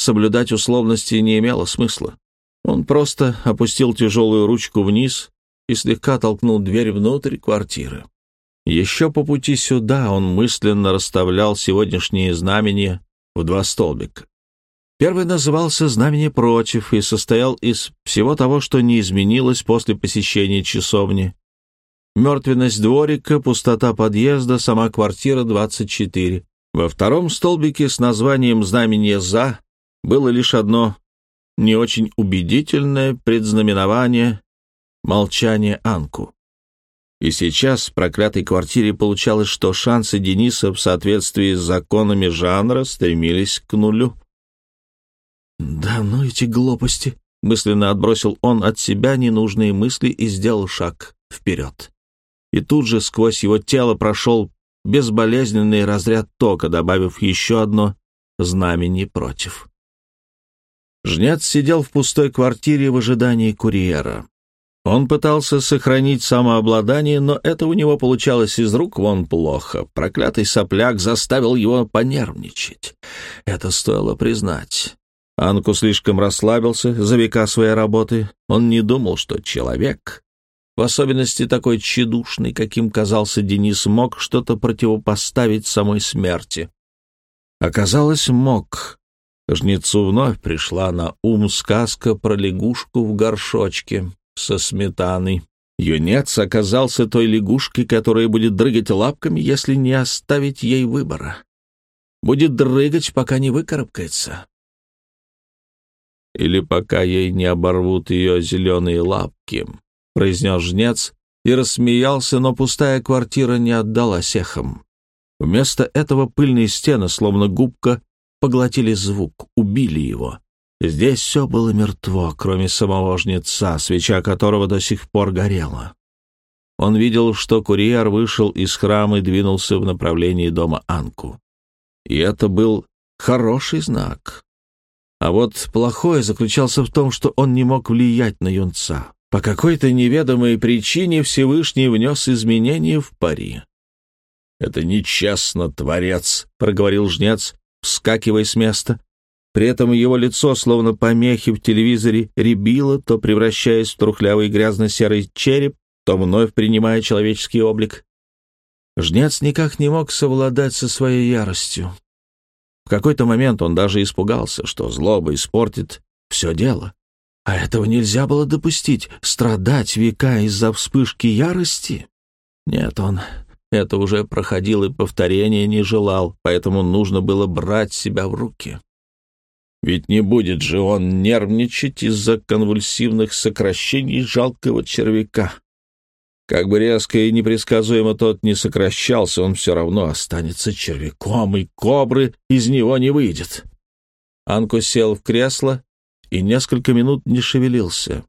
A: соблюдать условности не имело смысла. Он просто опустил тяжелую ручку вниз и слегка толкнул дверь внутрь квартиры. Еще по пути сюда он мысленно расставлял сегодняшние знамения в два столбика. Первый назывался «Знамение против» и состоял из всего того, что не изменилось после посещения часовни. Мертвенность дворика, пустота подъезда, сама квартира 24. Во втором столбике с названием «Знамение за» было лишь одно не очень убедительное предзнаменование — молчание Анку. И сейчас в проклятой квартире получалось, что шансы Дениса в соответствии с законами жанра стремились к нулю. «Да ну эти глупости!» — мысленно отбросил он от себя ненужные мысли и сделал шаг вперед. И тут же сквозь его тело прошел безболезненный разряд тока, добавив еще одно знамение против. Жнец сидел в пустой квартире в ожидании курьера. Он пытался сохранить самообладание, но это у него получалось из рук вон плохо. Проклятый сопляк заставил его понервничать. Это стоило признать. Анку слишком расслабился за века своей работы. Он не думал, что человек, в особенности такой тщедушный, каким казался Денис, мог что-то противопоставить самой смерти. Оказалось, мог. Жнецу вновь пришла на ум сказка про лягушку в горшочке со сметаной. Юнец оказался той лягушкой, которая будет дрыгать лапками, если не оставить ей выбора. Будет дрыгать, пока не выкарабкается. Или пока ей не оборвут ее зеленые лапки, — произнес жнец и рассмеялся, но пустая квартира не отдалась эхом. Вместо этого пыльные стены, словно губка, поглотили звук, убили его. Здесь все было мертво, кроме самого жнеца, свеча которого до сих пор горела. Он видел, что курьер вышел из храма и двинулся в направлении дома Анку. И это был хороший знак. А вот плохое заключался в том, что он не мог влиять на юнца. По какой-то неведомой причине Всевышний внес изменения в пари. «Это нечестно, Творец», — проговорил жнец, вскакивая с места. При этом его лицо, словно помехи в телевизоре, рябило, то превращаясь в трухлявый грязно-серый череп, то вновь принимая человеческий облик. Жнец никак не мог совладать со своей яростью. В какой-то момент он даже испугался, что злоба испортит все дело. А этого нельзя было допустить, страдать века из-за вспышки ярости. Нет, он это уже проходил и повторения не желал, поэтому нужно было брать себя в руки. Ведь не будет же он нервничать из-за конвульсивных сокращений жалкого червяка. Как бы резко и непредсказуемо тот не сокращался, он все равно останется червяком, и кобры из него не выйдет. Анку сел в кресло и несколько минут не шевелился.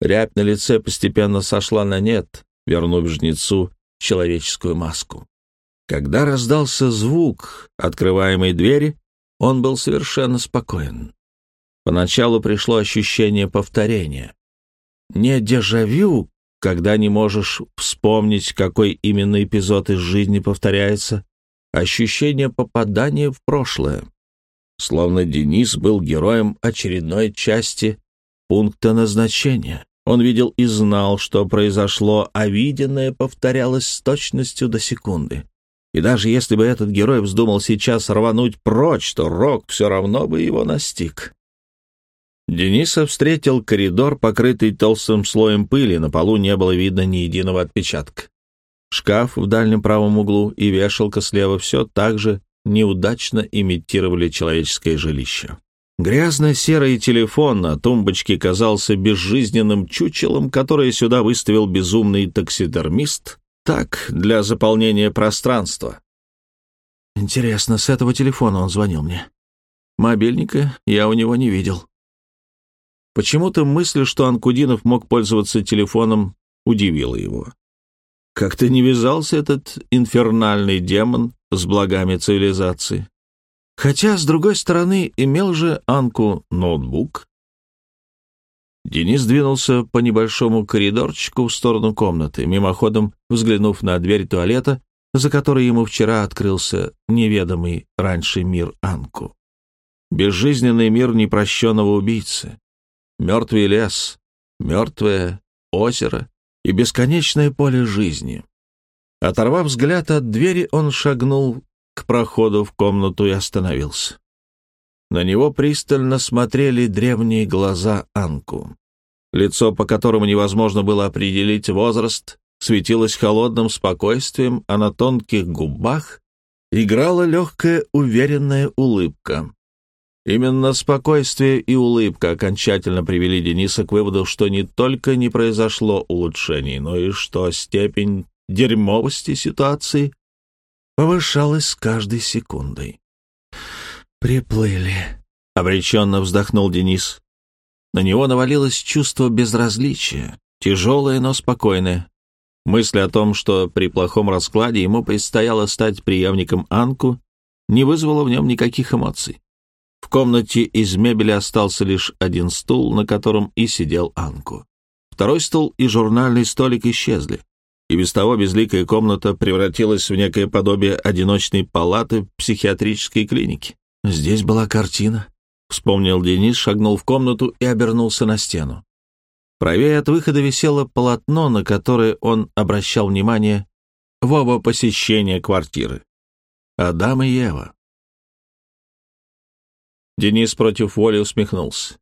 A: Рябь на лице постепенно сошла на нет, вернув жнецу человеческую маску. Когда раздался звук открываемой двери, он был совершенно спокоен. Поначалу пришло ощущение повторения. Не дежавю, когда не можешь вспомнить, какой именно эпизод из жизни повторяется, ощущение попадания в прошлое. Словно Денис был героем очередной части пункта назначения. Он видел и знал, что произошло, а виденное повторялось с точностью до секунды. И даже если бы этот герой вздумал сейчас рвануть прочь, то Рок все равно бы его настиг. Дениса встретил коридор, покрытый толстым слоем пыли, на полу не было видно ни единого отпечатка. Шкаф в дальнем правом углу и вешалка слева все так же неудачно имитировали человеческое жилище. Грязно-серый телефон на тумбочке казался безжизненным чучелом, которое сюда выставил безумный таксидермист, так, для заполнения пространства. Интересно, с этого телефона он звонил мне. Мобильника я у него не видел. Почему-то мысль, что Анкудинов мог пользоваться телефоном, удивила его. Как-то не вязался этот инфернальный демон с благами цивилизации. Хотя, с другой стороны, имел же Анку ноутбук. Денис двинулся по небольшому коридорчику в сторону комнаты, мимоходом взглянув на дверь туалета, за которой ему вчера открылся неведомый раньше мир Анку. Безжизненный мир непрощенного убийцы. Мертвый лес, мертвое озеро и бесконечное поле жизни. Оторвав взгляд от двери, он шагнул к проходу в комнату и остановился. На него пристально смотрели древние глаза Анку. Лицо, по которому невозможно было определить возраст, светилось холодным спокойствием, а на тонких губах играла легкая уверенная улыбка. Именно спокойствие и улыбка окончательно привели Дениса к выводу, что не только не произошло улучшений, но и что степень дерьмовости ситуации повышалась с каждой секундой. «Приплыли», — обреченно вздохнул Денис. На него навалилось чувство безразличия, тяжелое, но спокойное. Мысль о том, что при плохом раскладе ему предстояло стать преемником Анку, не вызвала в нем никаких эмоций. В комнате из мебели остался лишь один стул, на котором и сидел Анку. Второй стул и журнальный столик исчезли и без того безликая комната превратилась в некое подобие одиночной палаты психиатрической клиники. Здесь была картина. Вспомнил Денис, шагнул в комнату и обернулся на стену. Правее от выхода висело полотно, на которое он обращал внимание в оба посещения квартиры. Адам и Ева. Денис против воли усмехнулся.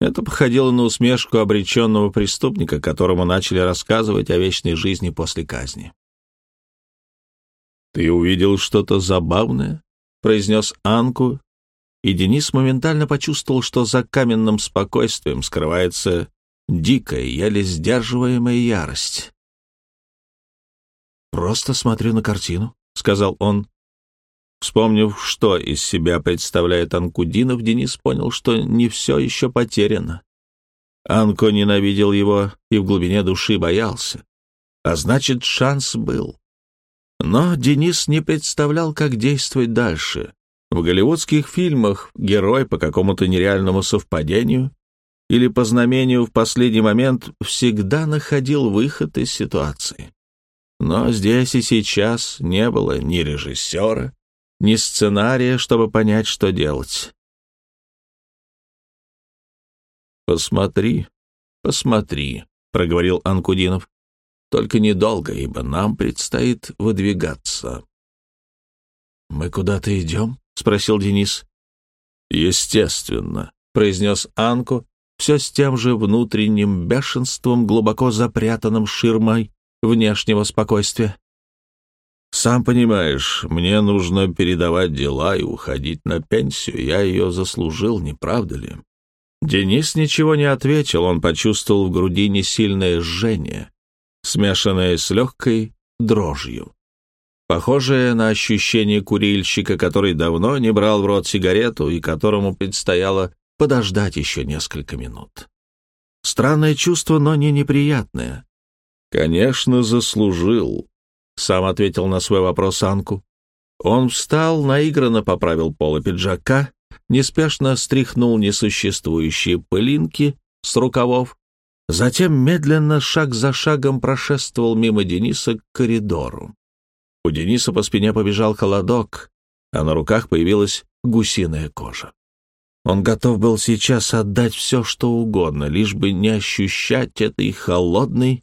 A: Это походило на усмешку обреченного преступника, которому начали рассказывать о вечной жизни после казни. «Ты увидел что-то забавное?» — произнес Анку, и Денис моментально почувствовал, что за каменным спокойствием скрывается дикая, еле сдерживаемая ярость. «Просто смотрю на картину», — сказал он, Вспомнив, что из себя представляет Анкудинов, Денис понял, что не все еще потеряно. Анко ненавидел его и в глубине души боялся. А значит, шанс был. Но Денис не представлял, как действовать дальше. В голливудских фильмах герой по какому-то нереальному совпадению или по знамению в последний момент всегда находил выход из ситуации. Но здесь и сейчас не было ни режиссера, ни сценария, чтобы понять, что делать. «Посмотри, посмотри», — проговорил Анкудинов. «Только недолго, ибо нам предстоит выдвигаться». «Мы куда-то идем?» — спросил Денис. «Естественно», — произнес Анку, все с тем же внутренним бешенством, глубоко запрятанным ширмой внешнего спокойствия. Сам понимаешь, мне нужно передавать дела и уходить на пенсию. Я ее заслужил, не правда ли? Денис ничего не ответил, он почувствовал в груди несильное жжение, смешанное с легкой дрожью. Похожее на ощущение курильщика, который давно не брал в рот сигарету и которому предстояло подождать еще несколько минут. Странное чувство, но не неприятное. Конечно, заслужил сам ответил на свой вопрос Анку. Он встал, наигранно поправил полы пиджака, неспешно стряхнул несуществующие пылинки с рукавов, затем медленно, шаг за шагом, прошествовал мимо Дениса к коридору. У Дениса по спине побежал холодок, а на руках появилась гусиная кожа. Он готов был сейчас отдать все, что угодно, лишь бы не ощущать этой холодной,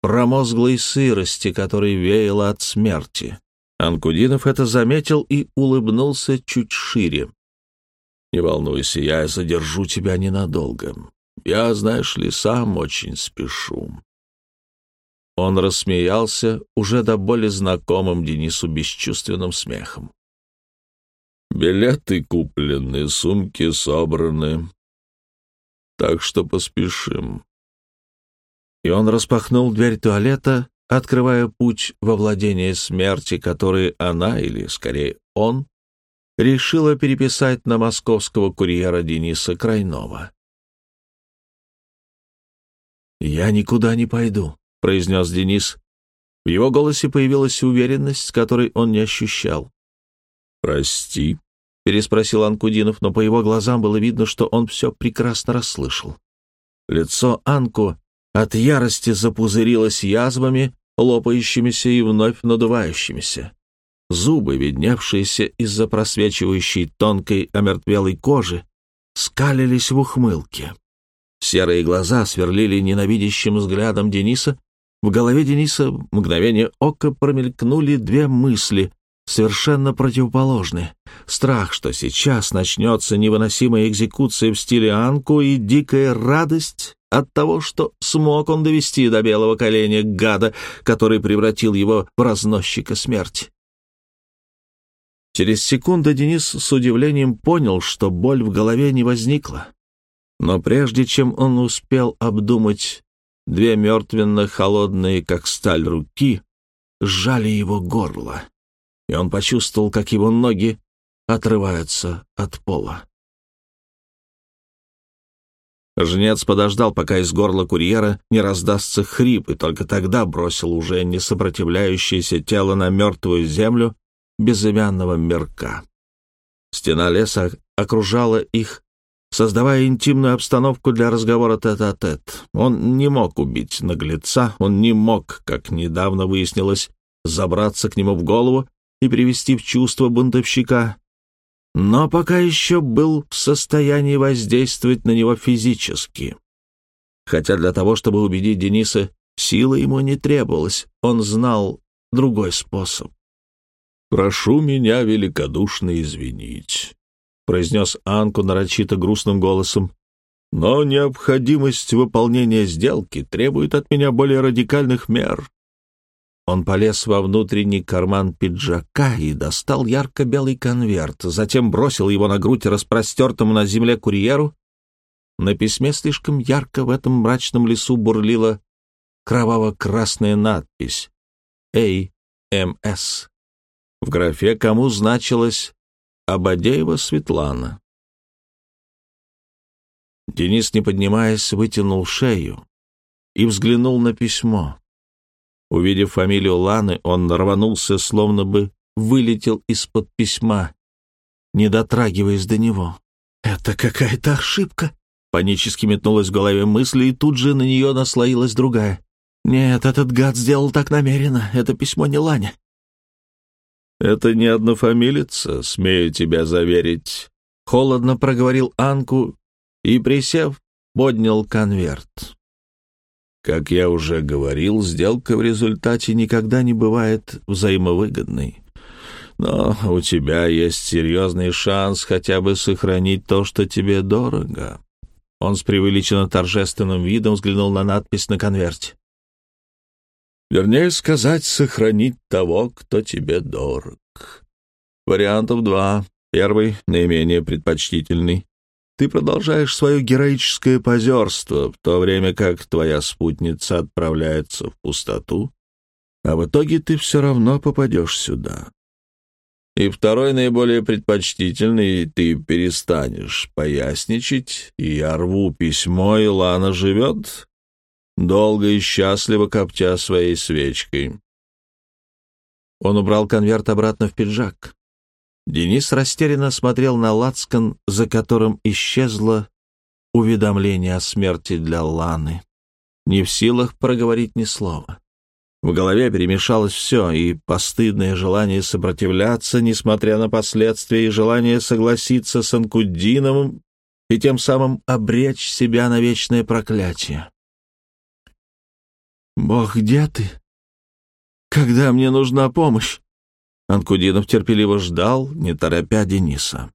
A: промозглой сырости, которой веяло от смерти. Анкудинов это заметил и улыбнулся чуть шире. «Не волнуйся, я задержу тебя ненадолго. Я, знаешь ли, сам очень спешу». Он рассмеялся уже до боли знакомым Денису бесчувственным смехом. Билеты куплены, сумки собраны. Так что поспешим. И он распахнул дверь туалета, открывая путь во владение смерти, который она, или скорее он, решила переписать на московского курьера Дениса Крайнова. «Я никуда не пойду», — произнес Денис. В его голосе появилась уверенность, которой он не ощущал. «Прости», — переспросил Анкудинов, но по его глазам было видно, что он все прекрасно расслышал. Лицо Анку от ярости запузырилось язвами, лопающимися и вновь надувающимися. Зубы, видневшиеся из-за просвечивающей тонкой омертвелой кожи, скалились в ухмылке. Серые глаза сверлили ненавидящим взглядом Дениса. В голове Дениса в мгновение ока промелькнули две мысли, совершенно противоположные. Страх, что сейчас начнется невыносимая экзекуция в стиле Анку, и дикая радость от того, что смог он довести до белого коленя гада, который превратил его в разносчика смерти. Через секунду Денис с удивлением понял, что боль в голове не возникла. Но прежде чем он успел обдумать, две мертвенно-холодные, как сталь, руки сжали его горло, и он почувствовал, как его ноги отрываются от пола. Жнец подождал, пока из горла курьера не раздастся хрип, и только тогда бросил уже не сопротивляющееся тело на мертвую землю безымянного мерка. Стена леса окружала их, создавая интимную обстановку для разговора тет-а-тет. -тет. Он не мог убить наглеца, он не мог, как недавно выяснилось, забраться к нему в голову и привести в чувство бунтовщика, но пока еще был в состоянии воздействовать на него физически. Хотя для того, чтобы убедить Дениса, силы ему не требовалось, он знал другой способ. «Прошу меня великодушно извинить», — произнес Анку нарочито грустным голосом. «Но необходимость выполнения сделки требует от меня более радикальных мер». Он полез во внутренний карман пиджака и достал ярко-белый конверт, затем бросил его на грудь распростертому на земле курьеру. На письме слишком ярко в этом мрачном лесу бурлила кроваво-красная надпись «А.М.С». В графе «Кому» значилось «Абадеева Светлана». Денис, не поднимаясь, вытянул шею и взглянул на письмо. Увидев фамилию Ланы, он рванулся, словно бы вылетел из-под письма, не дотрагиваясь до него. «Это какая-то ошибка!» Панически метнулась в голове мысль, и тут же на нее наслоилась другая. «Нет, этот гад сделал так намеренно. Это письмо не Ланя. «Это не однофамилица, смею тебя заверить», — холодно проговорил Анку и, присев, поднял конверт. Как я уже говорил, сделка в результате никогда не бывает взаимовыгодной. Но у тебя есть серьезный шанс хотя бы сохранить то, что тебе дорого. Он с преувеличенно торжественным видом взглянул на надпись на конверте. Вернее сказать, сохранить того, кто тебе дорог. Вариантов два. Первый, наименее предпочтительный. Ты продолжаешь свое героическое позерство, в то время как твоя спутница отправляется в пустоту, а в итоге ты все равно попадешь сюда. И второй, наиболее предпочтительный, ты перестанешь поясничать, и я рву письмо, и Лана живет, долго и счастливо коптя своей свечкой. Он убрал конверт обратно в пиджак. Денис растерянно смотрел на лацкан, за которым исчезло уведомление о смерти для Ланы. Не в силах проговорить ни слова. В голове перемешалось все, и постыдное желание сопротивляться, несмотря на последствия, и желание согласиться с Анкудиновым и тем самым обречь себя на вечное проклятие. «Бог, где ты? Когда мне нужна помощь?» Анкудинов терпеливо ждал, не торопя Дениса.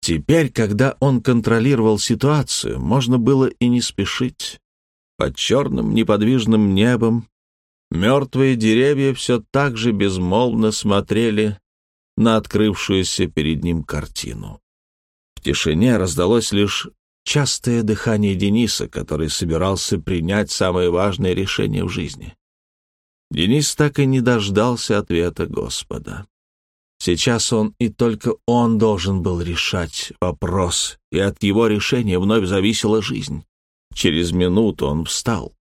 A: Теперь, когда он контролировал ситуацию, можно было и не спешить. Под черным неподвижным небом мертвые деревья все так же безмолвно смотрели на открывшуюся перед ним картину. В тишине раздалось лишь частое дыхание Дениса, который собирался принять самое важное решение в жизни. Денис так и не дождался ответа Господа. Сейчас он и только он должен был решать вопрос, и от его решения вновь зависела жизнь. Через минуту он встал.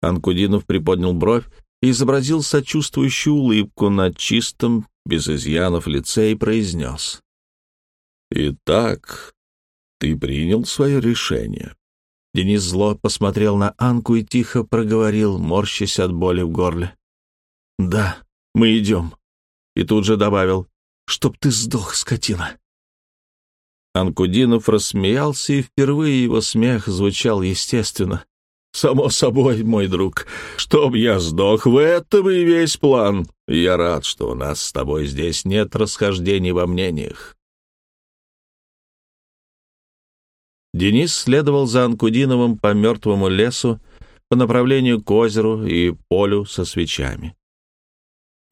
A: Анкудинов приподнял бровь и изобразил сочувствующую улыбку на чистом, без изъянов лице и произнес. «Итак, ты принял свое решение?» Денис зло посмотрел на Анку и тихо проговорил, морщась от боли в горле. «Да, мы идем». И тут же добавил, «Чтоб ты сдох, скотина». Анкудинов рассмеялся, и впервые его смех звучал естественно. «Само собой, мой друг, чтоб я сдох, в этом и весь план. Я рад, что у нас с тобой здесь нет расхождений во мнениях». Денис следовал за Анкудиновым по мертвому лесу по направлению к озеру и полю со свечами.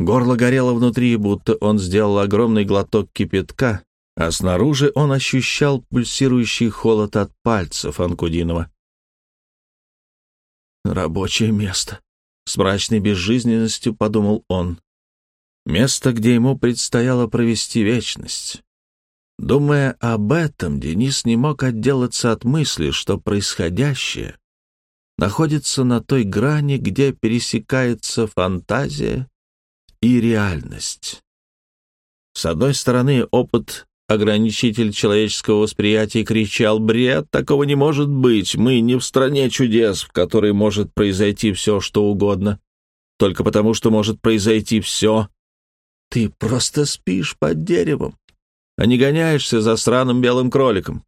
A: Горло горело внутри, будто он сделал огромный глоток кипятка, а снаружи он ощущал пульсирующий холод от пальцев Анкудинова. «Рабочее место», — с мрачной безжизненностью подумал он. «Место, где ему предстояло провести вечность». Думая об этом, Денис не мог отделаться от мысли, что происходящее находится на той грани, где пересекается фантазия и реальность. С одной стороны, опыт ограничитель человеческого восприятия кричал «Бред! Такого не может быть! Мы не в стране чудес, в которой может произойти все, что угодно. Только потому, что может произойти все. Ты просто спишь под деревом а не гоняешься за сраным белым кроликом.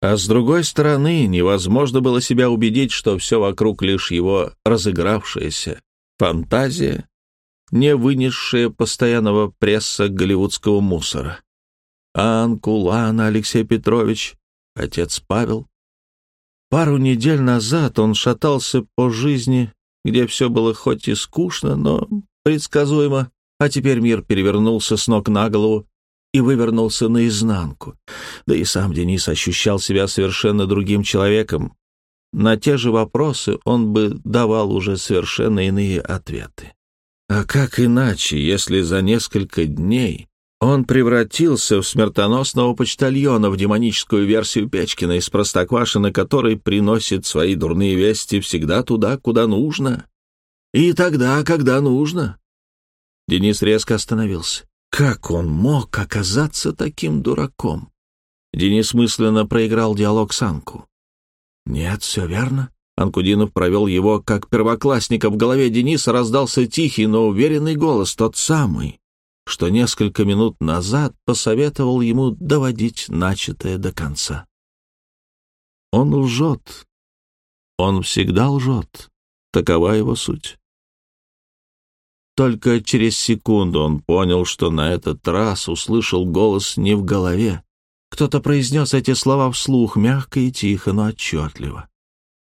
A: А с другой стороны, невозможно было себя убедить, что все вокруг лишь его разыгравшаяся фантазия, не вынесшая постоянного пресса голливудского мусора. Анку, Лана, Алексей Петрович, отец Павел. Пару недель назад он шатался по жизни, где все было хоть и скучно, но предсказуемо, а теперь мир перевернулся с ног на голову, и вывернулся наизнанку. Да и сам Денис ощущал себя совершенно другим человеком. На те же вопросы он бы давал уже совершенно иные ответы. А как иначе, если за несколько дней он превратился в смертоносного почтальона в демоническую версию Печкина из Простоквашина, который приносит свои дурные вести всегда туда, куда нужно, и тогда, когда нужно? Денис резко остановился. Как он мог оказаться таким дураком? Денис мысленно проиграл диалог с Анку. «Нет, все верно». Анкудинов провел его как первоклассника. В голове Дениса раздался тихий, но уверенный голос, тот самый, что несколько минут назад посоветовал ему доводить начатое до конца. Он лжет. Он всегда лжет. Такова его суть. Только через секунду он понял, что на этот раз услышал голос не в голове. Кто-то произнес эти слова вслух, мягко и тихо, но отчетливо.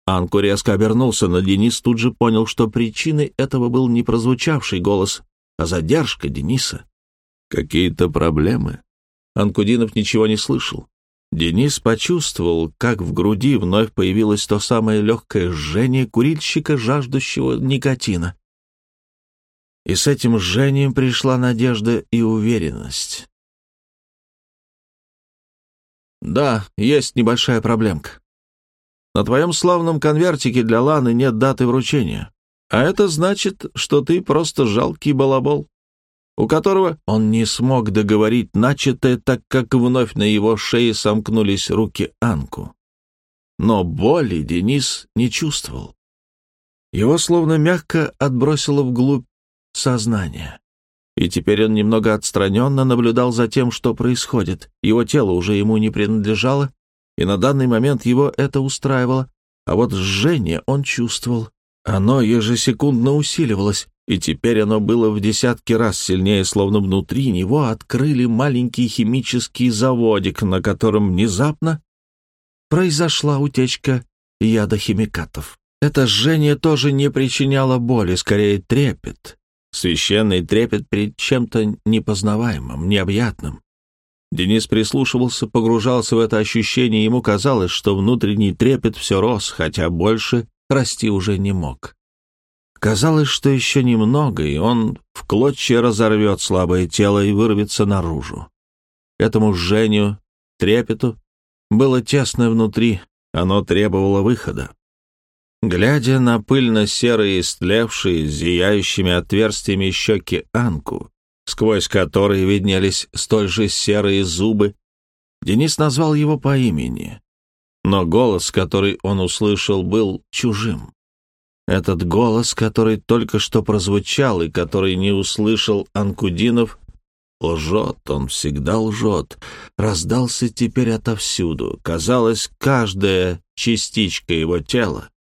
A: Анку резко обернулся, но Денис тут же понял, что причиной этого был не прозвучавший голос, а задержка Дениса. Какие-то проблемы. Анкудинов ничего не слышал. Денис почувствовал, как в груди вновь появилось то самое легкое жжение курильщика, жаждущего никотина. И с этим жжением пришла надежда и уверенность. «Да, есть небольшая проблемка. На твоем славном конвертике для Ланы нет даты вручения. А это значит, что ты просто жалкий балабол, у которого он не смог договорить начатое, так как вновь на его шее сомкнулись руки Анку. Но боли Денис не чувствовал. Его словно мягко отбросило вглубь сознания. И теперь он немного отстраненно наблюдал за тем, что происходит. Его тело уже ему не принадлежало, и на данный момент его это устраивало. А вот жжение он чувствовал. Оно ежесекундно усиливалось, и теперь оно было в десятки раз сильнее, словно внутри него открыли маленький химический заводик, на котором внезапно произошла утечка ядохимикатов. Это жжение тоже не причиняло боли, скорее трепет священный трепет перед чем-то непознаваемым, необъятным. Денис прислушивался, погружался в это ощущение, ему казалось, что внутренний трепет все рос, хотя больше расти уже не мог. Казалось, что еще немного, и он в клочья разорвет слабое тело и вырвется наружу. Этому жжению, трепету, было тесно внутри, оно требовало выхода. Глядя на пыльно-серые, истлевшие, зияющими отверстиями щеки Анку, сквозь которые виднелись столь же серые зубы, Денис назвал его по имени. Но голос, который он услышал, был чужим. Этот голос, который только что прозвучал и который не услышал Анкудинов, лжет, он всегда лжет, раздался теперь отовсюду. Казалось, каждая частичка его тела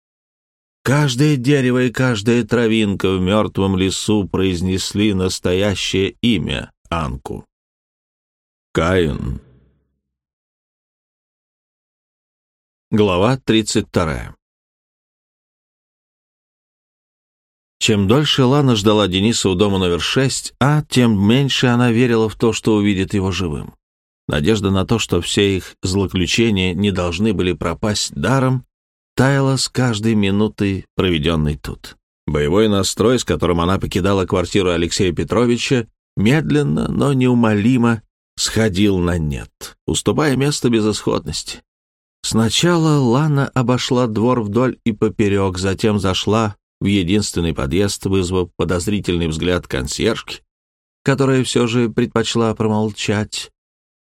A: Каждое дерево и каждая травинка в мертвом лесу произнесли настоящее имя Анку. Каин. Глава 32. Чем дольше Лана ждала Дениса у дома номер 6, а тем меньше она верила в то, что увидит его живым. Надежда на то, что все их злоключения не должны были пропасть даром, таяла с каждой минутой, проведенной тут. Боевой настрой, с которым она покидала квартиру Алексея Петровича, медленно, но неумолимо сходил на нет, уступая место безысходности. Сначала Лана обошла двор вдоль и поперек, затем зашла в единственный подъезд, вызвав подозрительный взгляд консьержки, которая все же предпочла промолчать.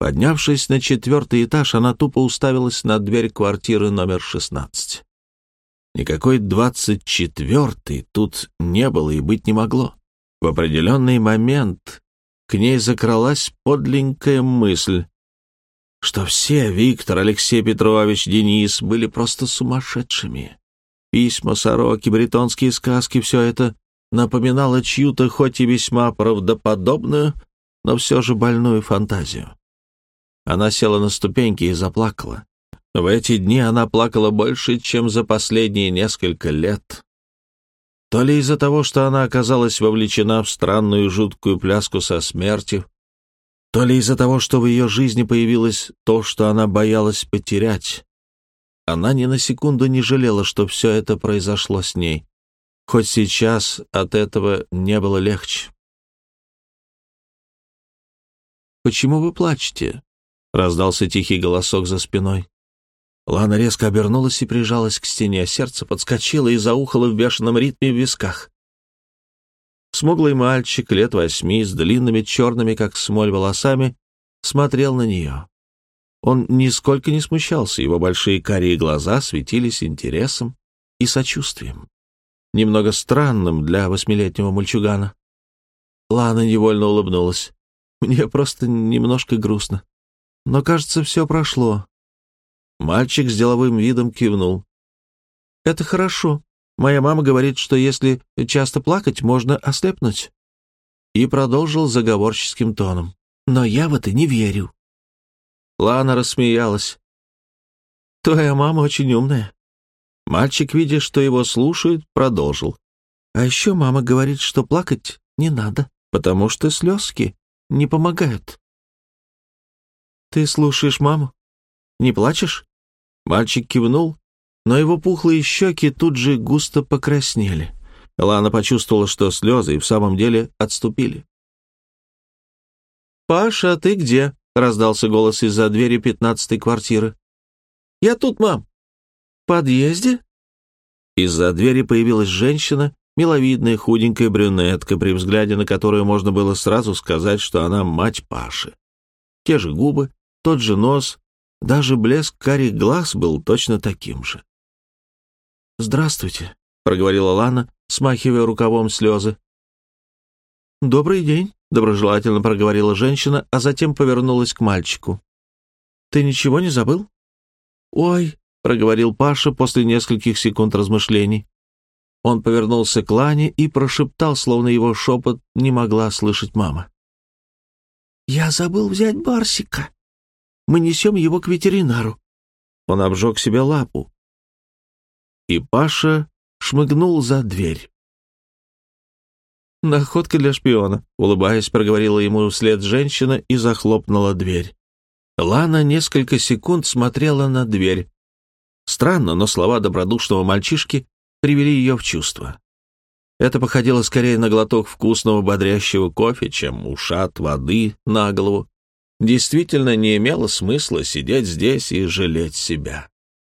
A: Поднявшись на четвертый этаж, она тупо уставилась на дверь квартиры номер 16. Никакой двадцать четвертый тут не было и быть не могло. В определенный момент к ней закралась подленькая мысль, что все, Виктор, Алексей Петрович, Денис, были просто сумасшедшими. Письма, сороки, бретонские сказки — все это напоминало чью-то, хоть и весьма правдоподобную, но все же больную фантазию. Она села на ступеньки и заплакала. В эти дни она плакала больше, чем за последние несколько лет. То ли из-за того, что она оказалась вовлечена в странную жуткую пляску со смертью, то ли из-за того, что в ее жизни появилось то, что она боялась потерять. Она ни на секунду не жалела, что все это произошло с ней, хоть сейчас от этого не было легче. «Почему вы плачете?» — раздался тихий голосок за спиной. Лана резко обернулась и прижалась к стене, сердце подскочило и заухало в бешеном ритме в висках. Смуглый мальчик лет восьми с длинными черными, как смоль, волосами смотрел на нее. Он нисколько не смущался, его большие карие глаза светились интересом и сочувствием, немного странным для восьмилетнего мальчугана. Лана невольно улыбнулась. «Мне просто немножко грустно. Но, кажется, все прошло. Мальчик с деловым видом кивнул. «Это хорошо. Моя мама говорит, что если часто плакать, можно ослепнуть». И продолжил заговорческим тоном. «Но я в это не верю». Лана рассмеялась. «Твоя мама очень умная». Мальчик, видя, что его слушают, продолжил. «А еще мама говорит, что плакать не надо, потому что слезки не помогают». «Ты слушаешь маму? Не плачешь?» Мальчик кивнул, но его пухлые щеки тут же густо покраснели. Лана почувствовала, что слезы и в самом деле отступили. «Паша, ты где?» — раздался голос из-за двери пятнадцатой квартиры. «Я тут, мам». «В подъезде?» Из-за двери появилась женщина, миловидная худенькая брюнетка, при взгляде на которую можно было сразу сказать, что она мать Паши. Те же губы, тот же нос, даже блеск карих глаз был точно таким же. «Здравствуйте», — проговорила Лана, смахивая рукавом слезы. «Добрый день», — доброжелательно проговорила женщина, а затем повернулась к мальчику. «Ты ничего не забыл?» «Ой», — проговорил Паша после нескольких секунд размышлений. Он повернулся к Лане и прошептал, словно его шепот не могла слышать мама. «Я забыл взять Барсика». Мы несем его к ветеринару». Он обжег себе лапу. И Паша шмыгнул за дверь. находка для шпиона», — улыбаясь, проговорила ему вслед женщина и захлопнула дверь. Лана несколько секунд смотрела на дверь. Странно, но слова добродушного мальчишки привели ее в чувство. Это походило скорее на глоток вкусного бодрящего кофе, чем ушат воды на голову. Действительно не имело смысла сидеть здесь и жалеть себя.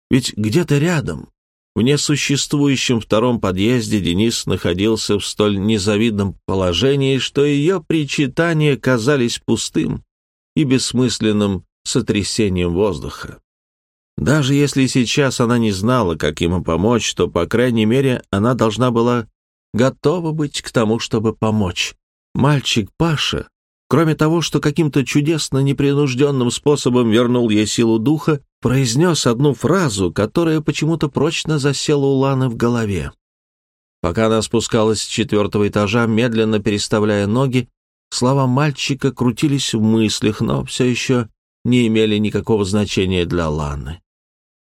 A: Ведь где-то рядом, в несуществующем втором подъезде, Денис находился в столь незавидном положении, что ее причитания казались пустым и бессмысленным сотрясением воздуха. Даже если сейчас она не знала, как ему помочь, то, по крайней мере, она должна была готова быть к тому, чтобы помочь. Мальчик Паша, кроме того, что каким-то чудесно непринужденным способом вернул ей силу духа, произнес одну фразу, которая почему-то прочно засела у Ланы в голове. Пока она спускалась с четвертого этажа, медленно переставляя ноги, слова мальчика крутились в мыслях, но все еще не имели никакого значения для Ланы.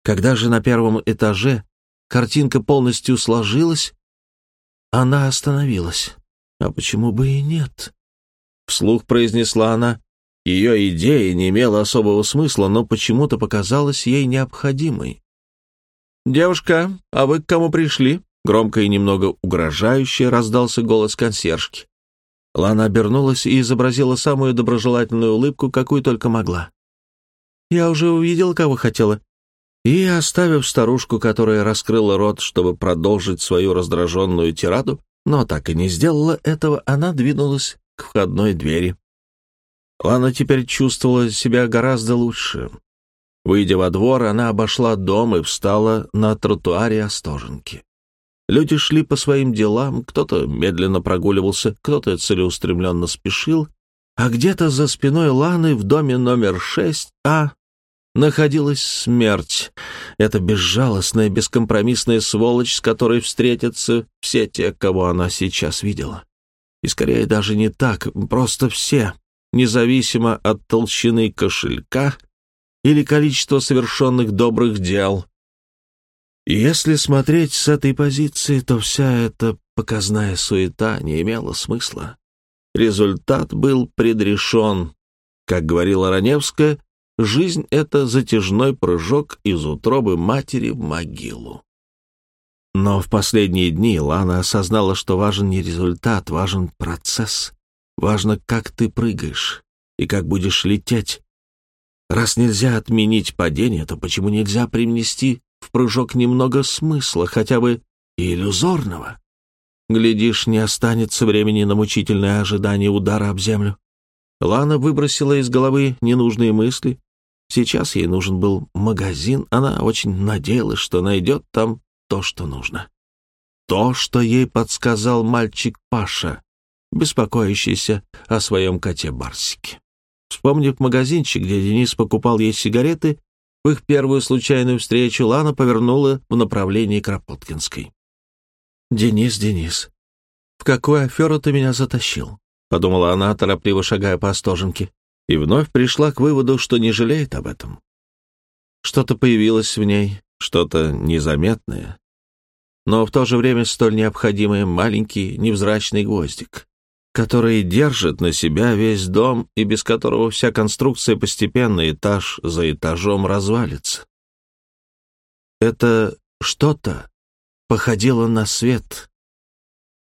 A: Когда же на первом этаже картинка полностью сложилась, она остановилась. А почему бы и нет? Вслух произнесла она. Ее идея не имела особого смысла, но почему-то показалась ей необходимой. «Девушка, а вы к кому пришли?» Громко и немного угрожающе раздался голос консьержки. Лана обернулась и изобразила самую доброжелательную улыбку, какую только могла. «Я уже увидела, кого хотела. И, оставив старушку, которая раскрыла рот, чтобы продолжить свою раздраженную тираду, но так и не сделала этого, она двинулась к входной двери. Лана теперь чувствовала себя гораздо лучше. Выйдя во двор, она обошла дом и встала на тротуаре Остоженки. Люди шли по своим делам, кто-то медленно прогуливался, кто-то целеустремленно спешил, а где-то за спиной Ланы в доме номер 6А находилась смерть. Эта безжалостная, бескомпромиссная сволочь, с которой встретятся все те, кого она сейчас видела. И скорее даже не так, просто все, независимо от толщины кошелька или количества совершенных добрых дел. И если смотреть с этой позиции, то вся эта показная суета не имела смысла. Результат был предрешен. Как говорила Раневская, Жизнь — это затяжной прыжок из утробы матери в могилу. Но в последние дни Лана осознала, что важен не результат, важен процесс. Важно, как ты прыгаешь и как будешь лететь. Раз нельзя отменить падение, то почему нельзя привнести в прыжок немного смысла, хотя бы иллюзорного? Глядишь, не останется времени на мучительное ожидание удара об землю. Лана выбросила из головы ненужные мысли. Сейчас ей нужен был магазин, она очень надеялась, что найдет там то, что нужно. То, что ей подсказал мальчик Паша, беспокоящийся о своем коте Барсике. Вспомнив магазинчик, где Денис покупал ей сигареты, в их первую случайную встречу Лана повернула в направлении Кропоткинской. «Денис, Денис, в какую аферу ты меня затащил?» подумала она, торопливо шагая по Остоженке, и вновь пришла к выводу, что не жалеет об этом. Что-то появилось в ней, что-то незаметное, но в то же время столь необходимый маленький невзрачный гвоздик, который держит на себя весь дом и без которого вся конструкция постепенно этаж за этажом развалится. Это что-то походило на свет.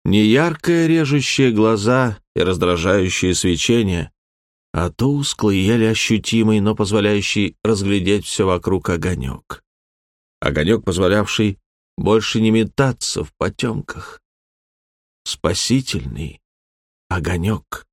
A: Неяркое режущее глаза и раздражающее свечение, а тусклый, еле ощутимый, но позволяющий разглядеть все вокруг огонек. Огонек, позволявший больше не метаться в потемках. Спасительный огонек.